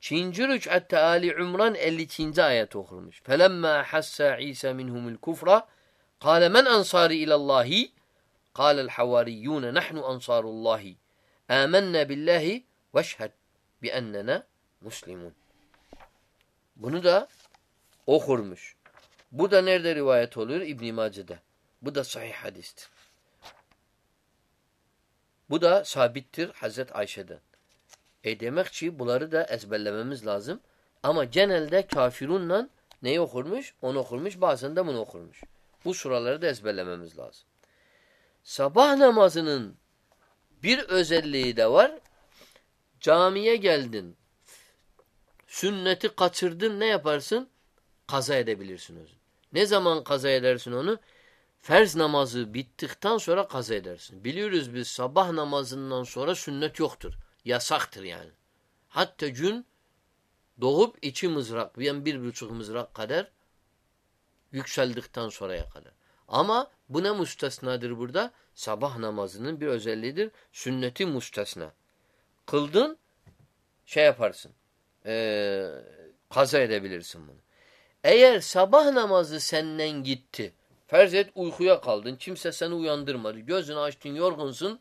Çinci rük'atte Ali Ümran 52. ayet okunmuş. Felemma hassa İsa minhumul kufra kâle men ansari ilallahi kâlel havariyyûne nahnu ansarullahi âmennâ billahi veşhed bi ennena muslimun. Bunu da okurmuş. Bu da nerede rivayet oluyor? İbn-i Mace'de. Bu da sahih hadistir. Bu da sabittir Hazret Ayşe'den. E demek ki bunları da ezberlememiz lazım. Ama genelde kafirunla neyi okurmuş? Onu okurmuş. Bazen de bunu okurmuş. Bu suraları da ezberlememiz lazım. Sabah namazının bir özelliği de var. Camiye geldin. Sünneti kaçırdın ne yaparsın? Kaza edebilirsin özün. Ne zaman kaza edersin onu? Ferz namazı bittikten sonra kaza edersin. Biliyoruz biz sabah namazından sonra sünnet yoktur. Yasaktır yani. Hatta gün doğup iki mızrak, bir buçuk mızrak kadar yükseldikten sonraya kadar. Ama bu ne müstesnadır burada? Sabah namazının bir özelliğidir. Sünneti müstesna. Kıldın şey yaparsın. Ee, kaza edebilirsin bunu. Eğer sabah namazı senden gitti Ferz et uykuya kaldın. Kimse seni uyandırmadı. Gözünü açtın yorgunsun.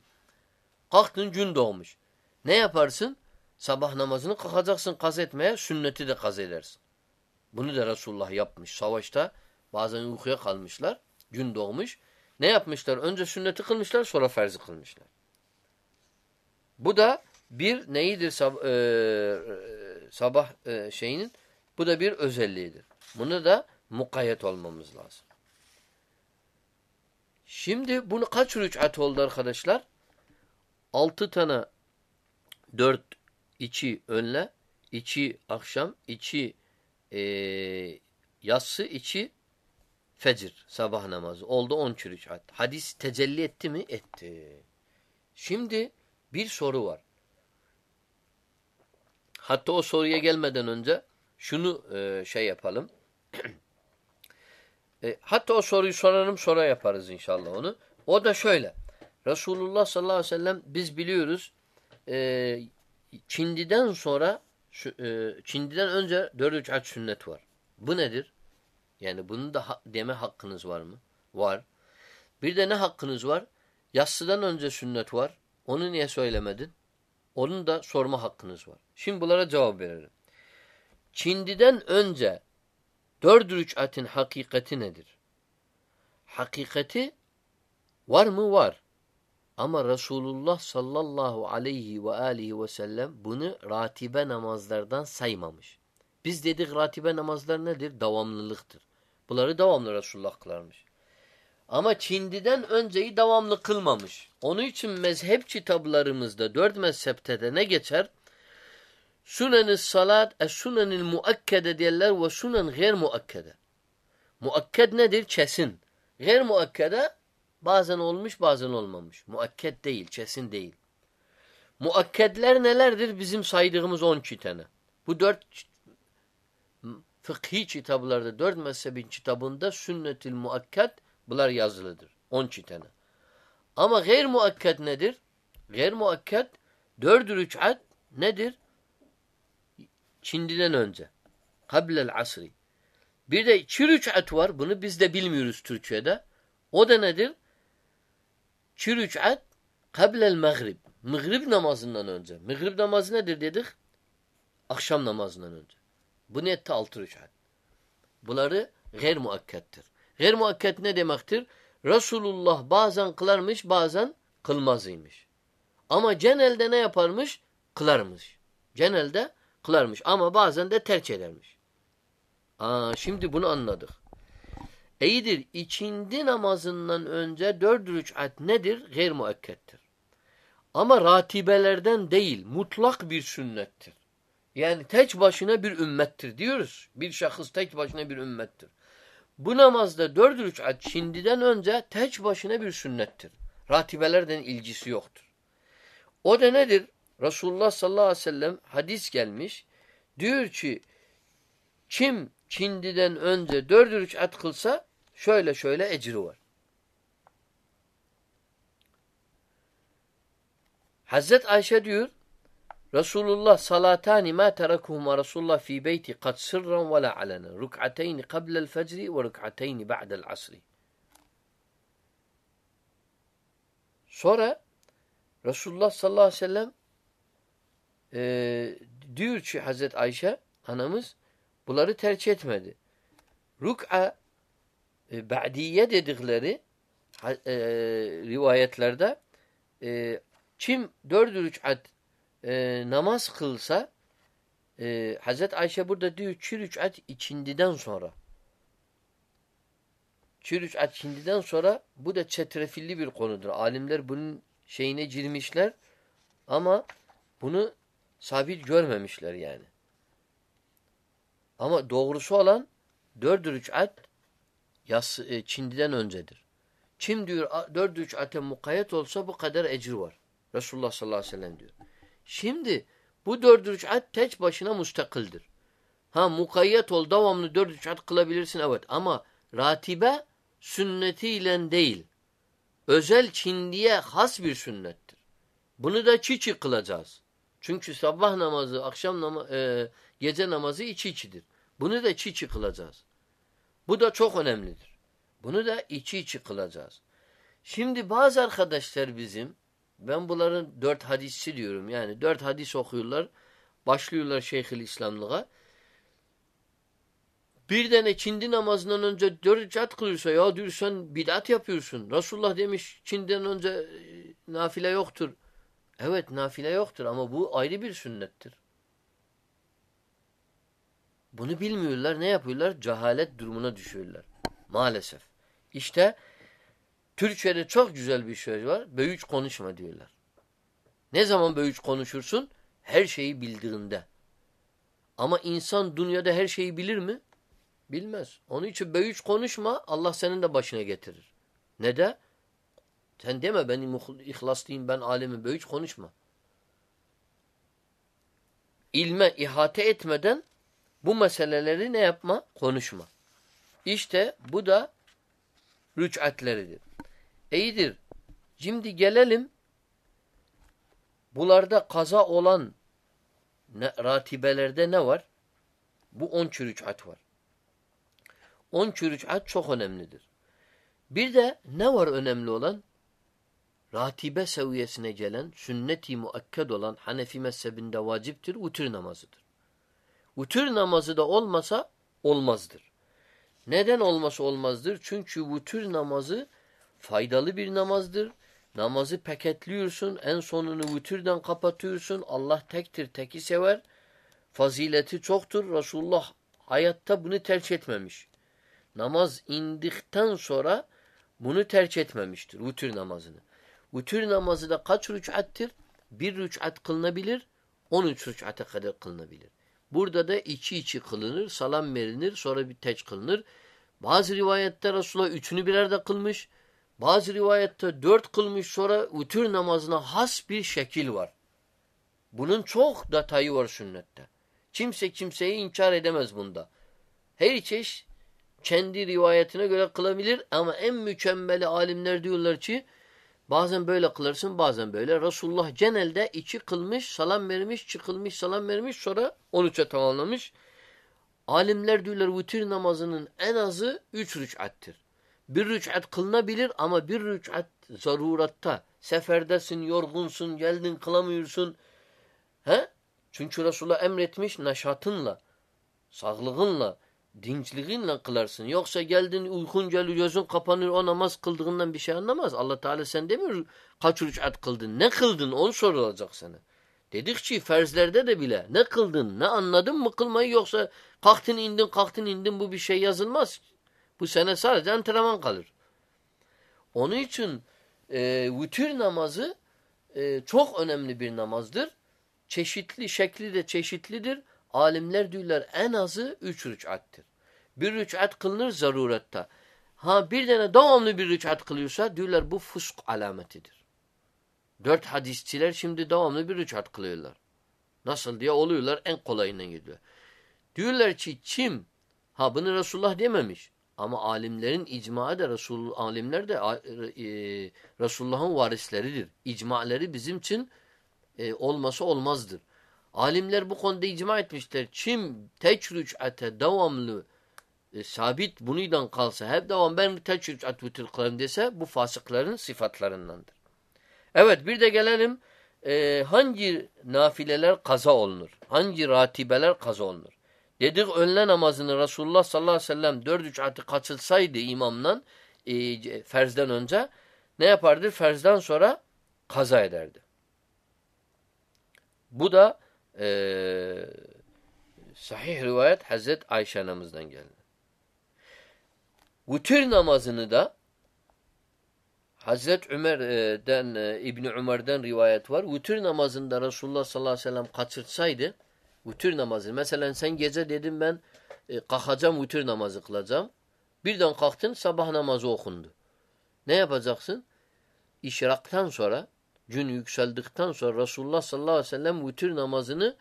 Kalktın gün doğmuş. Ne yaparsın? Sabah namazını kalkacaksın kaz etmeye. Sünneti de kaz edersin. Bunu da Resulullah yapmış. Savaşta bazen uykuya kalmışlar. Gün doğmuş. Ne yapmışlar? Önce sünneti kılmışlar sonra ferzi kılmışlar. Bu da bir neyidir sab e, sabah e, şeyinin? Bu da bir özelliğidir. Bunu da mukayyet olmamız lazım. Şimdi bunu kaç rüc'at oldu arkadaşlar? Altı tane dört içi önle, içi akşam, içi e, yatsı, içi fecir, sabah namazı. Oldu on rüc'at. Hadis tecelli etti mi? Etti. Şimdi bir soru var. Hatta o soruya gelmeden önce şunu e, şey yapalım. *clears throat* e, hatta o soruyu sorarım sonra yaparız inşallah onu. O da şöyle. Resulullah sallallahu aleyhi ve sellem biz biliyoruz e, Çindi'den sonra şu, e, Çindi'den önce dört rükat sünnet var. Bu nedir? Yani bunu da ha deme hakkınız var mı? Var. Bir de ne hakkınız var? Yassıdan önce sünnet var. Onu niye söylemedin? Onun da sorma hakkınız var. Şimdi bunlara cevap verelim. Çindiden önce dört rüc'atin hakikati nedir? Hakikati var mı? Var. Ama Resulullah sallallahu aleyhi ve aleyhi ve sellem bunu ratibe namazlardan saymamış. Biz dedik ratibe namazlar nedir? Devamlılıktır. Bunları devamlı Resulullah kılarmış. Ama Çindi'den önceyi devamlı kılmamış. Onun için mezhep kitaplarımızda dört mezhepte de ne geçer? Sünen-i salat, es-sünen-il muakkede diyorlar ve sünen gayr muakkede. Muakked nedir? Kesin. Gayr muakkede bazen olmuş bazen olmamış. Muakked değil, kesin değil. Muakkedler nelerdir? Bizim saydığımız 12 tane. Bu dört fıkhi kitaplarda, dört mezhebin kitabında sünnetil muakked bunlar yazılıdır. 12 tane. Ama gayr muakked nedir? Gayr muakked dört rüçat nedir? Çindi'den önce. Kablel asri. Bir de iki rüçat var. Bunu biz de bilmiyoruz Türkçe'de. O da nedir? İki rüçat kablel mağrib. Mağrib namazından önce. Mağrib namazı nedir dedik? Akşam namazından önce. Bu ne etti? Altı rüçat. Bunları gayr muakkettir. Gayr muakket ne demektir? Resulullah bazen kılarmış bazen kılmazıymış. Ama genelde ne yaparmış? Kılarmış. Genelde kılarmış ama bazen de terk edermiş. Aa, şimdi bunu anladık. İyidir. İçindi namazından önce dört rüçat nedir? Gayr muakkettir. Ama ratibelerden değil, mutlak bir sünnettir. Yani tek başına bir ümmettir diyoruz. Bir şahıs tek başına bir ümmettir. Bu namazda dört rüçat şimdiden önce tek başına bir sünnettir. Ratibelerden ilgisi yoktur. O da nedir? Resulullah sallallahu aleyhi ve sellem hadis gelmiş. Diyor ki kim Çindi'den önce dört rüçat kılsa şöyle şöyle ecri var. Hazret Ayşe diyor Resulullah salatani ma terakuhuma Resulullah fi beyti kad sırran ve la alene. Ruk'ateyni qablel fecri ve ruk'ateyni ba'del asri. Sonra Resulullah sallallahu aleyhi ve sellem e, diyor ki Hazret Ayşe anamız bunları tercih etmedi. Ruk'a e, ba'diye dedikleri e, rivayetlerde e, kim dört rüçat e, namaz kılsa e, Hazret Ayşe burada diyor çi rüçat içindiden sonra çi rüçat içindiden sonra bu da çetrefilli bir konudur. Alimler bunun şeyine girmişler ama bunu sabit görmemişler yani. Ama doğrusu olan dört rüçat yas, e, Çindi'den öncedir. Kim diyor dört rüçate mukayyet olsa bu kadar ecir var. Resulullah sallallahu aleyhi ve sellem diyor. Şimdi bu dört rüçat tek başına müstakildir. Ha mukayyet ol devamlı dört rüçat kılabilirsin evet ama ratibe sünnetiyle değil. Özel Çindiye has bir sünnettir. Bunu da çiçi kılacağız. Çünkü sabah namazı, akşam namazı, e, gece namazı içi içidir. Bunu da çiçi kılacağız. Bu da çok önemlidir. Bunu da içi içi kılacağız. Şimdi bazı arkadaşlar bizim ben bunların dört hadisçi diyorum. Yani dört hadis okuyorlar. Başlıyorlar Şeyhül İslamlığa. Bir tane çindi namazından önce dört rekat kılıyorsa ya diyor sen bid'at yapıyorsun. Resulullah demiş çinden önce e, nafile yoktur. Evet nafile yoktur ama bu ayrı bir sünnettir. Bunu bilmiyorlar. Ne yapıyorlar? Cehalet durumuna düşüyorlar. Maalesef. İşte Türkçe'de çok güzel bir söz var. Böyüç konuşma diyorlar. Ne zaman böyüç konuşursun? Her şeyi bildiğinde. Ama insan dünyada her şeyi bilir mi? Bilmez. Onun için böyüç konuşma Allah senin de başına getirir. Ne de? Sen deme ben ihlaslıyım ben alemim böyüç konuşma. İlme ihate etmeden bu meseleleri ne yapma? Konuşma. İşte bu da rüçatleridir. İyidir. Şimdi gelelim bularda kaza olan ne, ratibelerde ne var? Bu on rüçat var. On rüçat çok önemlidir. Bir de ne var önemli olan? Ratibe seviyesine gelen, sünnet-i muakked olan Hanefi mezhebinde vaciptir, utur namazıdır. Vütür namazı da olmasa olmazdır. Neden olması olmazdır? Çünkü vütür namazı faydalı bir namazdır. Namazı paketliyorsun, en sonunu vütürden kapatıyorsun. Allah tektir, teki sever. Fazileti çoktur. Resulullah hayatta bunu tercih etmemiş. Namaz indikten sonra bunu tercih etmemiştir, vütür namazını. Vütür namazı da kaç rüçattir? Bir rüçat kılınabilir, on üç rüçata kadar kılınabilir. Burada da içi içi kılınır, salam verilir, sonra bir teç kılınır. Bazı rivayette Resulullah üçünü bir arada kılmış. Bazı rivayette dört kılmış sonra ütür namazına has bir şekil var. Bunun çok detayı var sünnette. Kimse kimseyi inkar edemez bunda. Her çeşit kendi rivayetine göre kılabilir ama en mükemmeli alimler diyorlar ki Bazen böyle kılırsın bazen böyle. Resulullah genelde iki kılmış, salam vermiş, çıkılmış, salam vermiş sonra 13'e tamamlamış. Alimler diyorlar vitir namazının en azı üç rük'attir. Bir rük'at kılınabilir ama bir rük'at zaruratta. Seferdesin, yorgunsun, geldin kılamıyorsun. He? Çünkü Resulullah emretmiş neşatınla, sağlığınla, dinçliğinle kılarsın. Yoksa geldin uykun geliyor gözün kapanıyor o namaz kıldığından bir şey anlamaz. Allah Teala sen demiyor kaç rükat kıldın. Ne kıldın onu sorulacak sana. Dedikçe ferzlerde de bile ne kıldın ne anladın mı kılmayı yoksa kalktın indin kalktın indin bu bir şey yazılmaz. Bu sene sadece antrenman kalır. Onun için e, vütür namazı e, çok önemli bir namazdır. Çeşitli, şekli de çeşitlidir. Alimler diyorlar en azı üç rüc'attir. Bir rüc'at kılınır zaruretta. Ha bir tane devamlı bir rüc'at kılıyorsa diyorlar bu fusk alametidir. Dört hadisçiler şimdi devamlı bir rüc'at kılıyorlar. Nasıl diye oluyorlar en kolayından gidiyor. Diyorlar ki kim ha bunu Resulullah dememiş. Ama alimlerin icmaı da Resul alimler de e, Resulullah'ın varisleridir. İcmaları bizim için e, olması olmazdır. Alimler bu konuda icma etmişler. Kim tek rüc'ate devamlı e, sabit bunuyla kalsa hep devam ben tek rüc'at vitir kılarım dese bu fasıkların sıfatlarındandır. Evet bir de gelelim e, hangi nafileler kaza olunur? Hangi ratibeler kaza olunur? Dedik önle namazını Resulullah sallallahu aleyhi ve sellem dört rüc'atı kaçılsaydı imamdan e, ferzden önce ne yapardı? Ferzden sonra kaza ederdi. Bu da e, sahih rivayet Hazret Ayşe anamızdan geldi. Vütür namazını da Hazret Ömer'den e, İbni Ömer'den rivayet var. Vütür namazında Resulullah sallallahu aleyhi ve sellem kaçırsaydı vütür namazı. Mesela sen gece dedim ben e, kalkacağım vütür namazı kılacağım. Birden kalktın sabah namazı okundu. Ne yapacaksın? İşraktan sonra gün yükseldikten sonra Resulullah sallallahu aleyhi ve sellem vütür namazını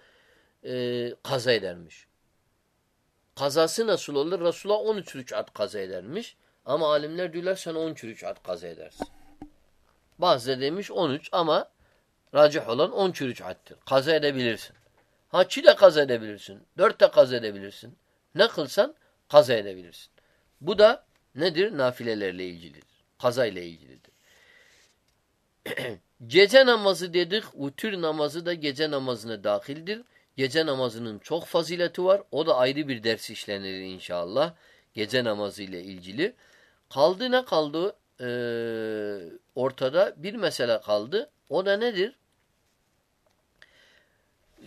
e, kaza edermiş. Kazası nasıl olur? Resulullah 13 rükat kaza edermiş. Ama alimler diyorlar sen 13 rükat kaza edersin. Bazıları demiş 13 ama racih olan 13 rükattır. Kaza edebilirsin. Ha çi de kaza edebilirsin. Dört de kaza edebilirsin. Ne kılsan kaza edebilirsin. Bu da nedir? Nafilelerle ilgilidir. Kaza ile ilgilidir. *clears throat* Gece namazı dedik, utur namazı da gece namazına dahildir. Gece namazının çok fazileti var. O da ayrı bir ders işlenir inşallah. Gece namazı ile ilgili. Kaldı ne kaldı? Ee, ortada bir mesele kaldı. O da nedir?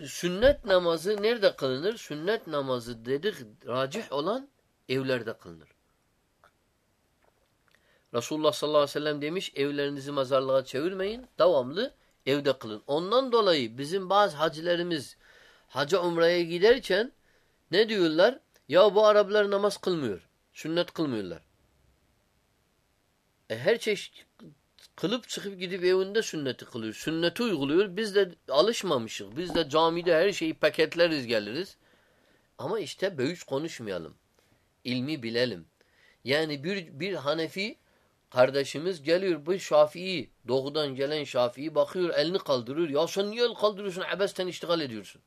Sünnet namazı nerede kılınır? Sünnet namazı dedik racih olan evlerde kılınır. Resulullah sallallahu aleyhi ve sellem demiş evlerinizi mezarlığa çevirmeyin. Devamlı evde kılın. Ondan dolayı bizim bazı hacılarımız hacı umreye giderken ne diyorlar? Ya bu Araplar namaz kılmıyor. Sünnet kılmıyorlar. E her çeşit kılıp çıkıp gidip evinde sünneti kılıyor. Sünneti uyguluyor. Biz de alışmamışız. Biz de camide her şeyi paketleriz geliriz. Ama işte böyüç konuşmayalım. İlmi bilelim. Yani bir, bir Hanefi kardeşimiz geliyor bu Şafii doğudan gelen Şafii bakıyor elini kaldırıyor. Ya sen niye el kaldırıyorsun? Abesten iştigal ediyorsun.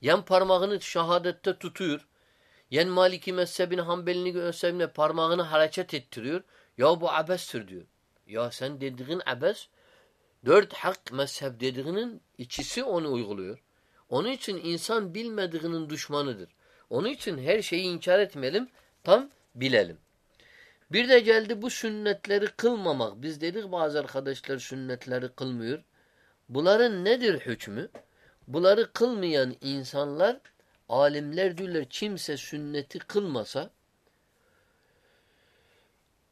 Yan parmağını şahadette tutuyor. Yen Maliki mezhebini, Hanbelini mezhebine parmağını hareket ettiriyor. Ya bu abestir diyor. Ya sen dediğin abes dört hak mezhep dediğinin ikisi onu uyguluyor. Onun için insan bilmediğinin düşmanıdır. Onun için her şeyi inkar etmeyelim, tam bilelim. Bir de geldi bu sünnetleri kılmamak. Biz dedik bazı arkadaşlar sünnetleri kılmıyor. Bunların nedir hükmü? Bunları kılmayan insanlar alimler diyorlar kimse sünneti kılmasa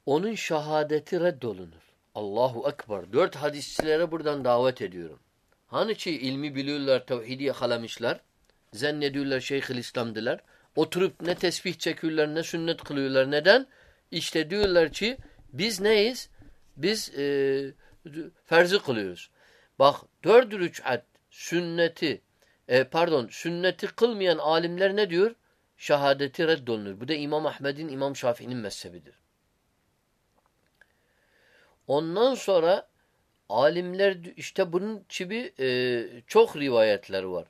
onun şehadeti reddolunur. Allahu Ekber. Dört hadisçilere buradan davet ediyorum. Hani ki ilmi biliyorlar, tevhidi yakalamışlar. Zannediyorlar Şeyhül İslam'dılar. Oturup ne tesbih çekiyorlar, ne sünnet kılıyorlar. Neden? İşte diyorlar ki biz neyiz? Biz e, ferzi kılıyoruz. Bak dört rüçat sünneti e, pardon sünneti kılmayan alimler ne diyor? Şehadeti reddolunur. Bu da İmam Ahmed'in, İmam Şafii'nin mezhebidir. Ondan sonra alimler işte bunun gibi e, çok rivayetler var.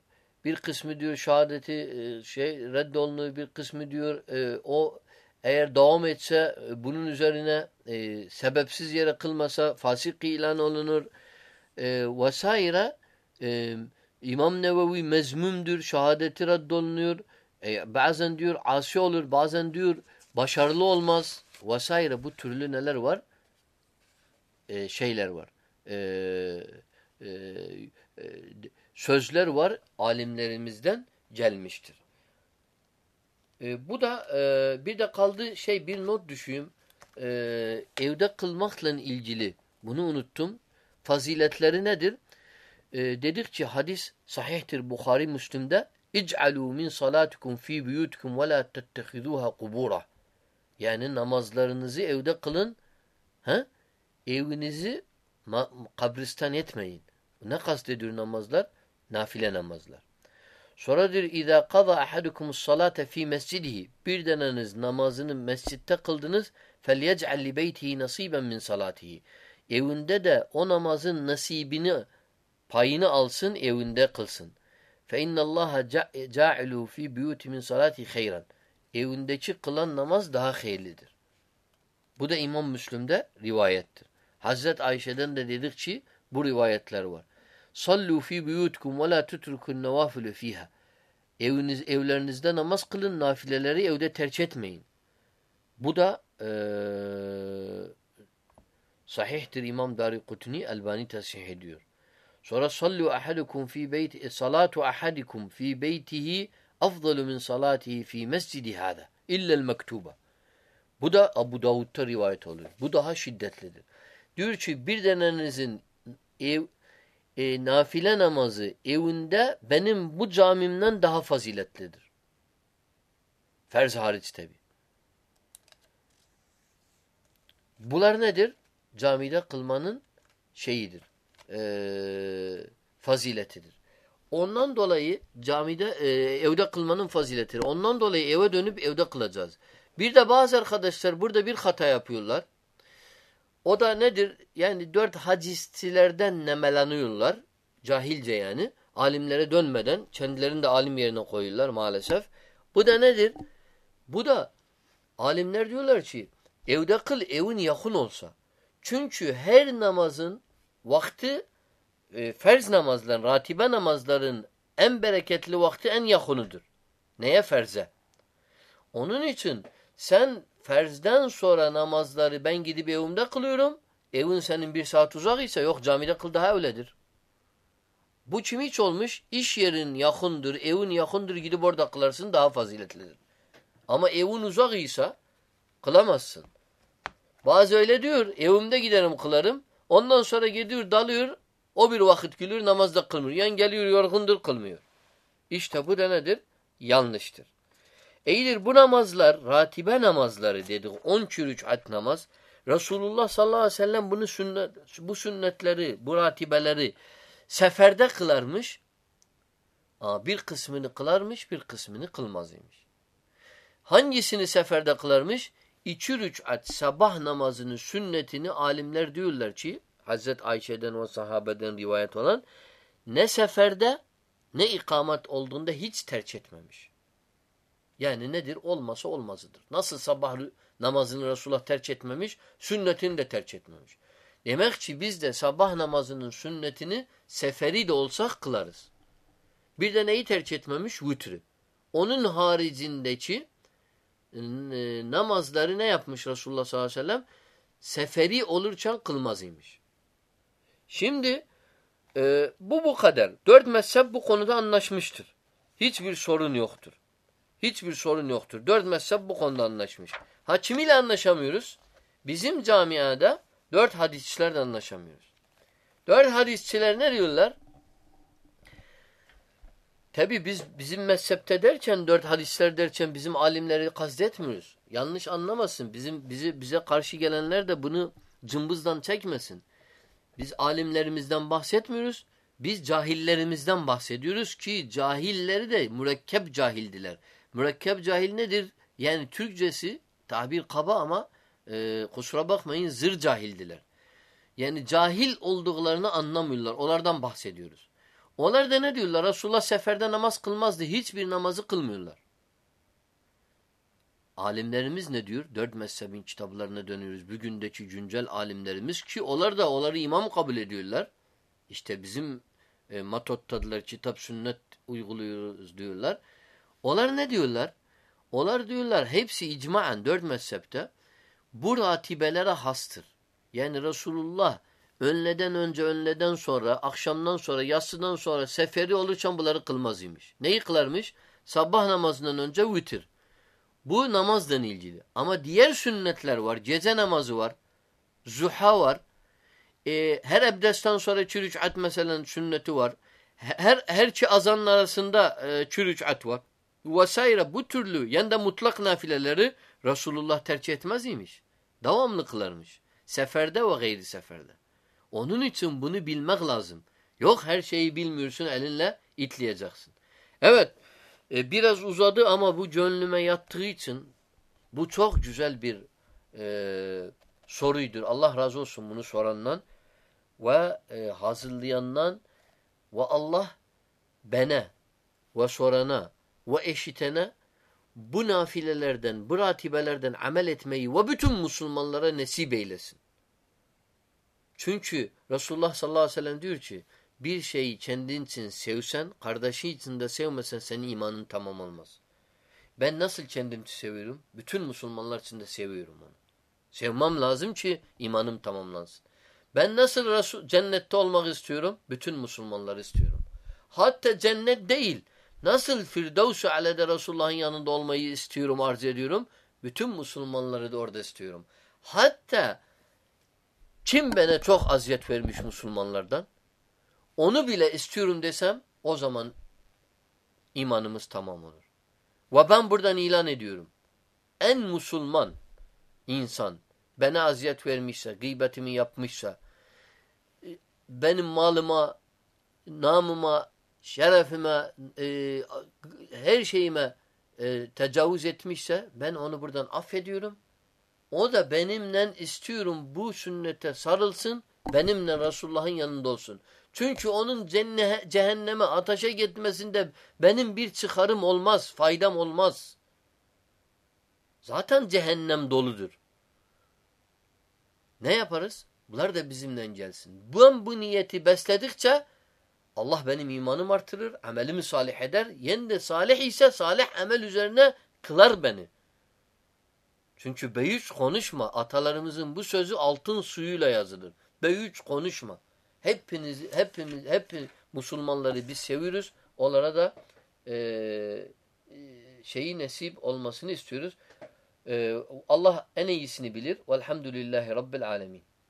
Bir kısmı diyor şehadeti e, şey reddolunur, bir kısmı diyor e, o eğer devam etse e, bunun üzerine e, sebepsiz yere kılmasa fasık ilan olunur e, vesaire e, İmam Nevevi mezmumdur, şehadeti reddolunuyor. E, bazen diyor asi olur, bazen diyor başarılı olmaz vesaire bu türlü neler var? E, şeyler var. E, e, e, sözler var alimlerimizden gelmiştir. E, bu da e, bir de kaldı şey bir not düşeyim. E, evde kılmakla ilgili bunu unuttum. Faziletleri nedir? E, dedik ki hadis sahihtir Bukhari Müslim'de İc'alû min salatikum fi buyutikum ve la tettehiduha kubura. Yani namazlarınızı evde kılın. He? Evinizi kabristan etmeyin. Ne kastediyor namazlar? Nafile namazlar. Sonra diyor اِذَا قَضَى أَحَدُكُمُ الصَّلَاةَ ف۪ي مَسْجِدِهِ Bir deneniz namazını mescitte kıldınız فَلْيَجْعَلْ لِبَيْتِهِ نَصِيبًا مِنْ صَلَاتِهِ Evinde de o namazın nasibini, payını alsın, evinde kılsın. فَاِنَّ اللّٰهَ جَعِلُوا ف۪ي بِيُوتِ مِنْ صَلَاتِهِ خَيْرًا Evindeki kılan namaz daha hayırlıdır. Bu da İmam Müslüm'de rivayettir. Hazret Ayşe'den de dedik ki bu rivayetler var. Sallu fi buyutkum ve la tutrukun nevafile fiha. Eviniz, evlerinizde namaz kılın, nafileleri evde tercih etmeyin. Bu da e, sahihtir İmam Dari Kutni Elbani tasih ediyor. Sonra sallu ahadukum fi beyti salatu ahadikum fi beytihi afdalu min salatihi fi mescidi hada illa'l mektuba. Bu da Abu Davud'da rivayet oluyor. Bu daha şiddetlidir. Diyor ki bir denenizin ev e, nafile namazı evinde benim bu camimden daha faziletlidir. Ferz hariç tabi. Bunlar nedir? Camide kılmanın şeyidir. E, faziletidir. Ondan dolayı camide e, evde kılmanın faziletidir. Ondan dolayı eve dönüp evde kılacağız. Bir de bazı arkadaşlar burada bir hata yapıyorlar. O da nedir? Yani dört hadisçilerden nemelanıyorlar. Cahilce yani. Alimlere dönmeden kendilerini de alim yerine koyuyorlar maalesef. Bu da nedir? Bu da alimler diyorlar ki evde kıl evin yakın olsa. Çünkü her namazın vakti e, ferz namazların, ratibe namazların en bereketli vakti en yakınudur. Neye? Ferze. Onun için sen ferzden sonra namazları ben gidip evimde kılıyorum. Evin senin bir saat uzak ise yok camide kıl daha öyledir. Bu kim hiç olmuş? İş yerin yakındır, evin yakındır gidip orada kılarsın daha faziletlidir. Ama evin uzak ise kılamazsın. Bazı öyle diyor, evimde giderim kılarım. Ondan sonra gidiyor dalıyor, o bir vakit gülür namazda kılmıyor. Yani geliyor yorgundur kılmıyor. İşte bu da nedir? Yanlıştır. Eydir bu namazlar, ratibe namazları dedik. 10 rükat namaz. Resulullah sallallahu aleyhi ve sellem bunu sünnet, bu sünnetleri, bu ratibeleri seferde kılarmış. Aa, bir kısmını kılarmış, bir kısmını kılmazmış. Hangisini seferde kılarmış? İki rükat sabah namazının sünnetini alimler diyorlar ki Hazret Ayşe'den ve sahabeden rivayet olan ne seferde ne ikamet olduğunda hiç tercih etmemiş. Yani nedir? Olmasa olmazıdır. Nasıl sabah namazını Resulullah tercih etmemiş, sünnetini de tercih etmemiş. Demek ki biz de sabah namazının sünnetini seferi de olsak kılarız. Bir de neyi tercih etmemiş? Vütrü. Onun haricindeki e, namazları ne yapmış Resulullah sallallahu aleyhi ve sellem? Seferi olurken kılmaz imiş. Şimdi e, bu bu kadar. Dört mezhep bu konuda anlaşmıştır. Hiçbir sorun yoktur. Hiçbir sorun yoktur. Dört mezhep bu konuda anlaşmış. Ha kimiyle anlaşamıyoruz? Bizim camiada dört hadisçilerle anlaşamıyoruz. Dört hadisçiler ne diyorlar? Tabi biz bizim mezhepte derken dört hadisler derken bizim alimleri kastetmiyoruz. Yanlış anlamasın. Bizim bizi bize karşı gelenler de bunu cımbızdan çekmesin. Biz alimlerimizden bahsetmiyoruz. Biz cahillerimizden bahsediyoruz ki cahilleri de mürekkep cahildiler. Mürekkep cahil nedir? Yani Türkçesi tabir kaba ama e, kusura bakmayın zır cahildiler. Yani cahil olduklarını anlamıyorlar. Onlardan bahsediyoruz. Onlar da ne diyorlar? Resulullah seferde namaz kılmazdı. Hiçbir namazı kılmıyorlar. Alimlerimiz ne diyor? Dört mezhebin kitaplarına dönüyoruz. Bugündeki güncel alimlerimiz ki onlar da onları imam kabul ediyorlar. İşte bizim e, matottadılar, kitap sünnet uyguluyoruz diyorlar. Onlar ne diyorlar? Onlar diyorlar hepsi icmaen dört mezhepte bu ratibelere hastır. Yani Resulullah önleden önce önleden sonra akşamdan sonra yatsıdan sonra seferi olurken bunları kılmaz imiş. Neyi kılarmış? Sabah namazından önce vitir. Bu namazdan ilgili. Ama diğer sünnetler var. Gece namazı var. Zuha var. Ee, her ebdestten sonra çürüçat mesela sünneti var. Her her iki azanın arasında e, çürüçat var vesaire bu türlü yani de mutlak nafileleri Resulullah tercih etmez imiş. Devamlı kılarmış. Seferde ve gayri seferde. Onun için bunu bilmek lazım. Yok her şeyi bilmiyorsun elinle itleyeceksin. Evet e, biraz uzadı ama bu gönlüme yattığı için bu çok güzel bir e, soruydur. Allah razı olsun bunu sorandan ve e, hazırlayandan ve Allah bana ve sorana ve eşitene bu nafilelerden, bu ratibelerden amel etmeyi ve bütün Müslümanlara nasip eylesin. Çünkü Resulullah sallallahu aleyhi ve sellem diyor ki bir şeyi kendin için sevsen, kardeşi için de sevmesen senin imanın tamam olmaz. Ben nasıl kendim için seviyorum? Bütün Müslümanlar için de seviyorum onu. Sevmem lazım ki imanım tamamlansın. Ben nasıl Resul, cennette olmak istiyorum? Bütün Müslümanlar istiyorum. Hatta cennet değil, Nasıl Firdevs-i Ale'de Resulullah'ın yanında olmayı istiyorum, arz ediyorum. Bütün Müslümanları da orada istiyorum. Hatta kim bana çok aziyet vermiş Müslümanlardan, onu bile istiyorum desem o zaman imanımız tamam olur. Ve ben buradan ilan ediyorum. En Müslüman insan bana aziyet vermişse, gıybetimi yapmışsa, benim malıma, namıma şerefime, e, her şeyime e, tecavüz etmişse ben onu buradan affediyorum. O da benimle istiyorum bu sünnete sarılsın, benimle Resulullah'ın yanında olsun. Çünkü onun cehenneme, ateşe gitmesinde benim bir çıkarım olmaz, faydam olmaz. Zaten cehennem doludur. Ne yaparız? Bunlar da bizimle gelsin. Ben bu niyeti besledikçe Allah benim imanım artırır, amelimi salih eder. Yen de salih ise salih amel üzerine kılar beni. Çünkü beyüç konuşma. Atalarımızın bu sözü altın suyuyla yazılır. Beyüç konuşma. Hepiniz, hepimiz, hep Müslümanları biz seviyoruz. Onlara da e, şeyi nesip olmasını istiyoruz. E, Allah en iyisini bilir. Velhamdülillahi Rabbil alemin.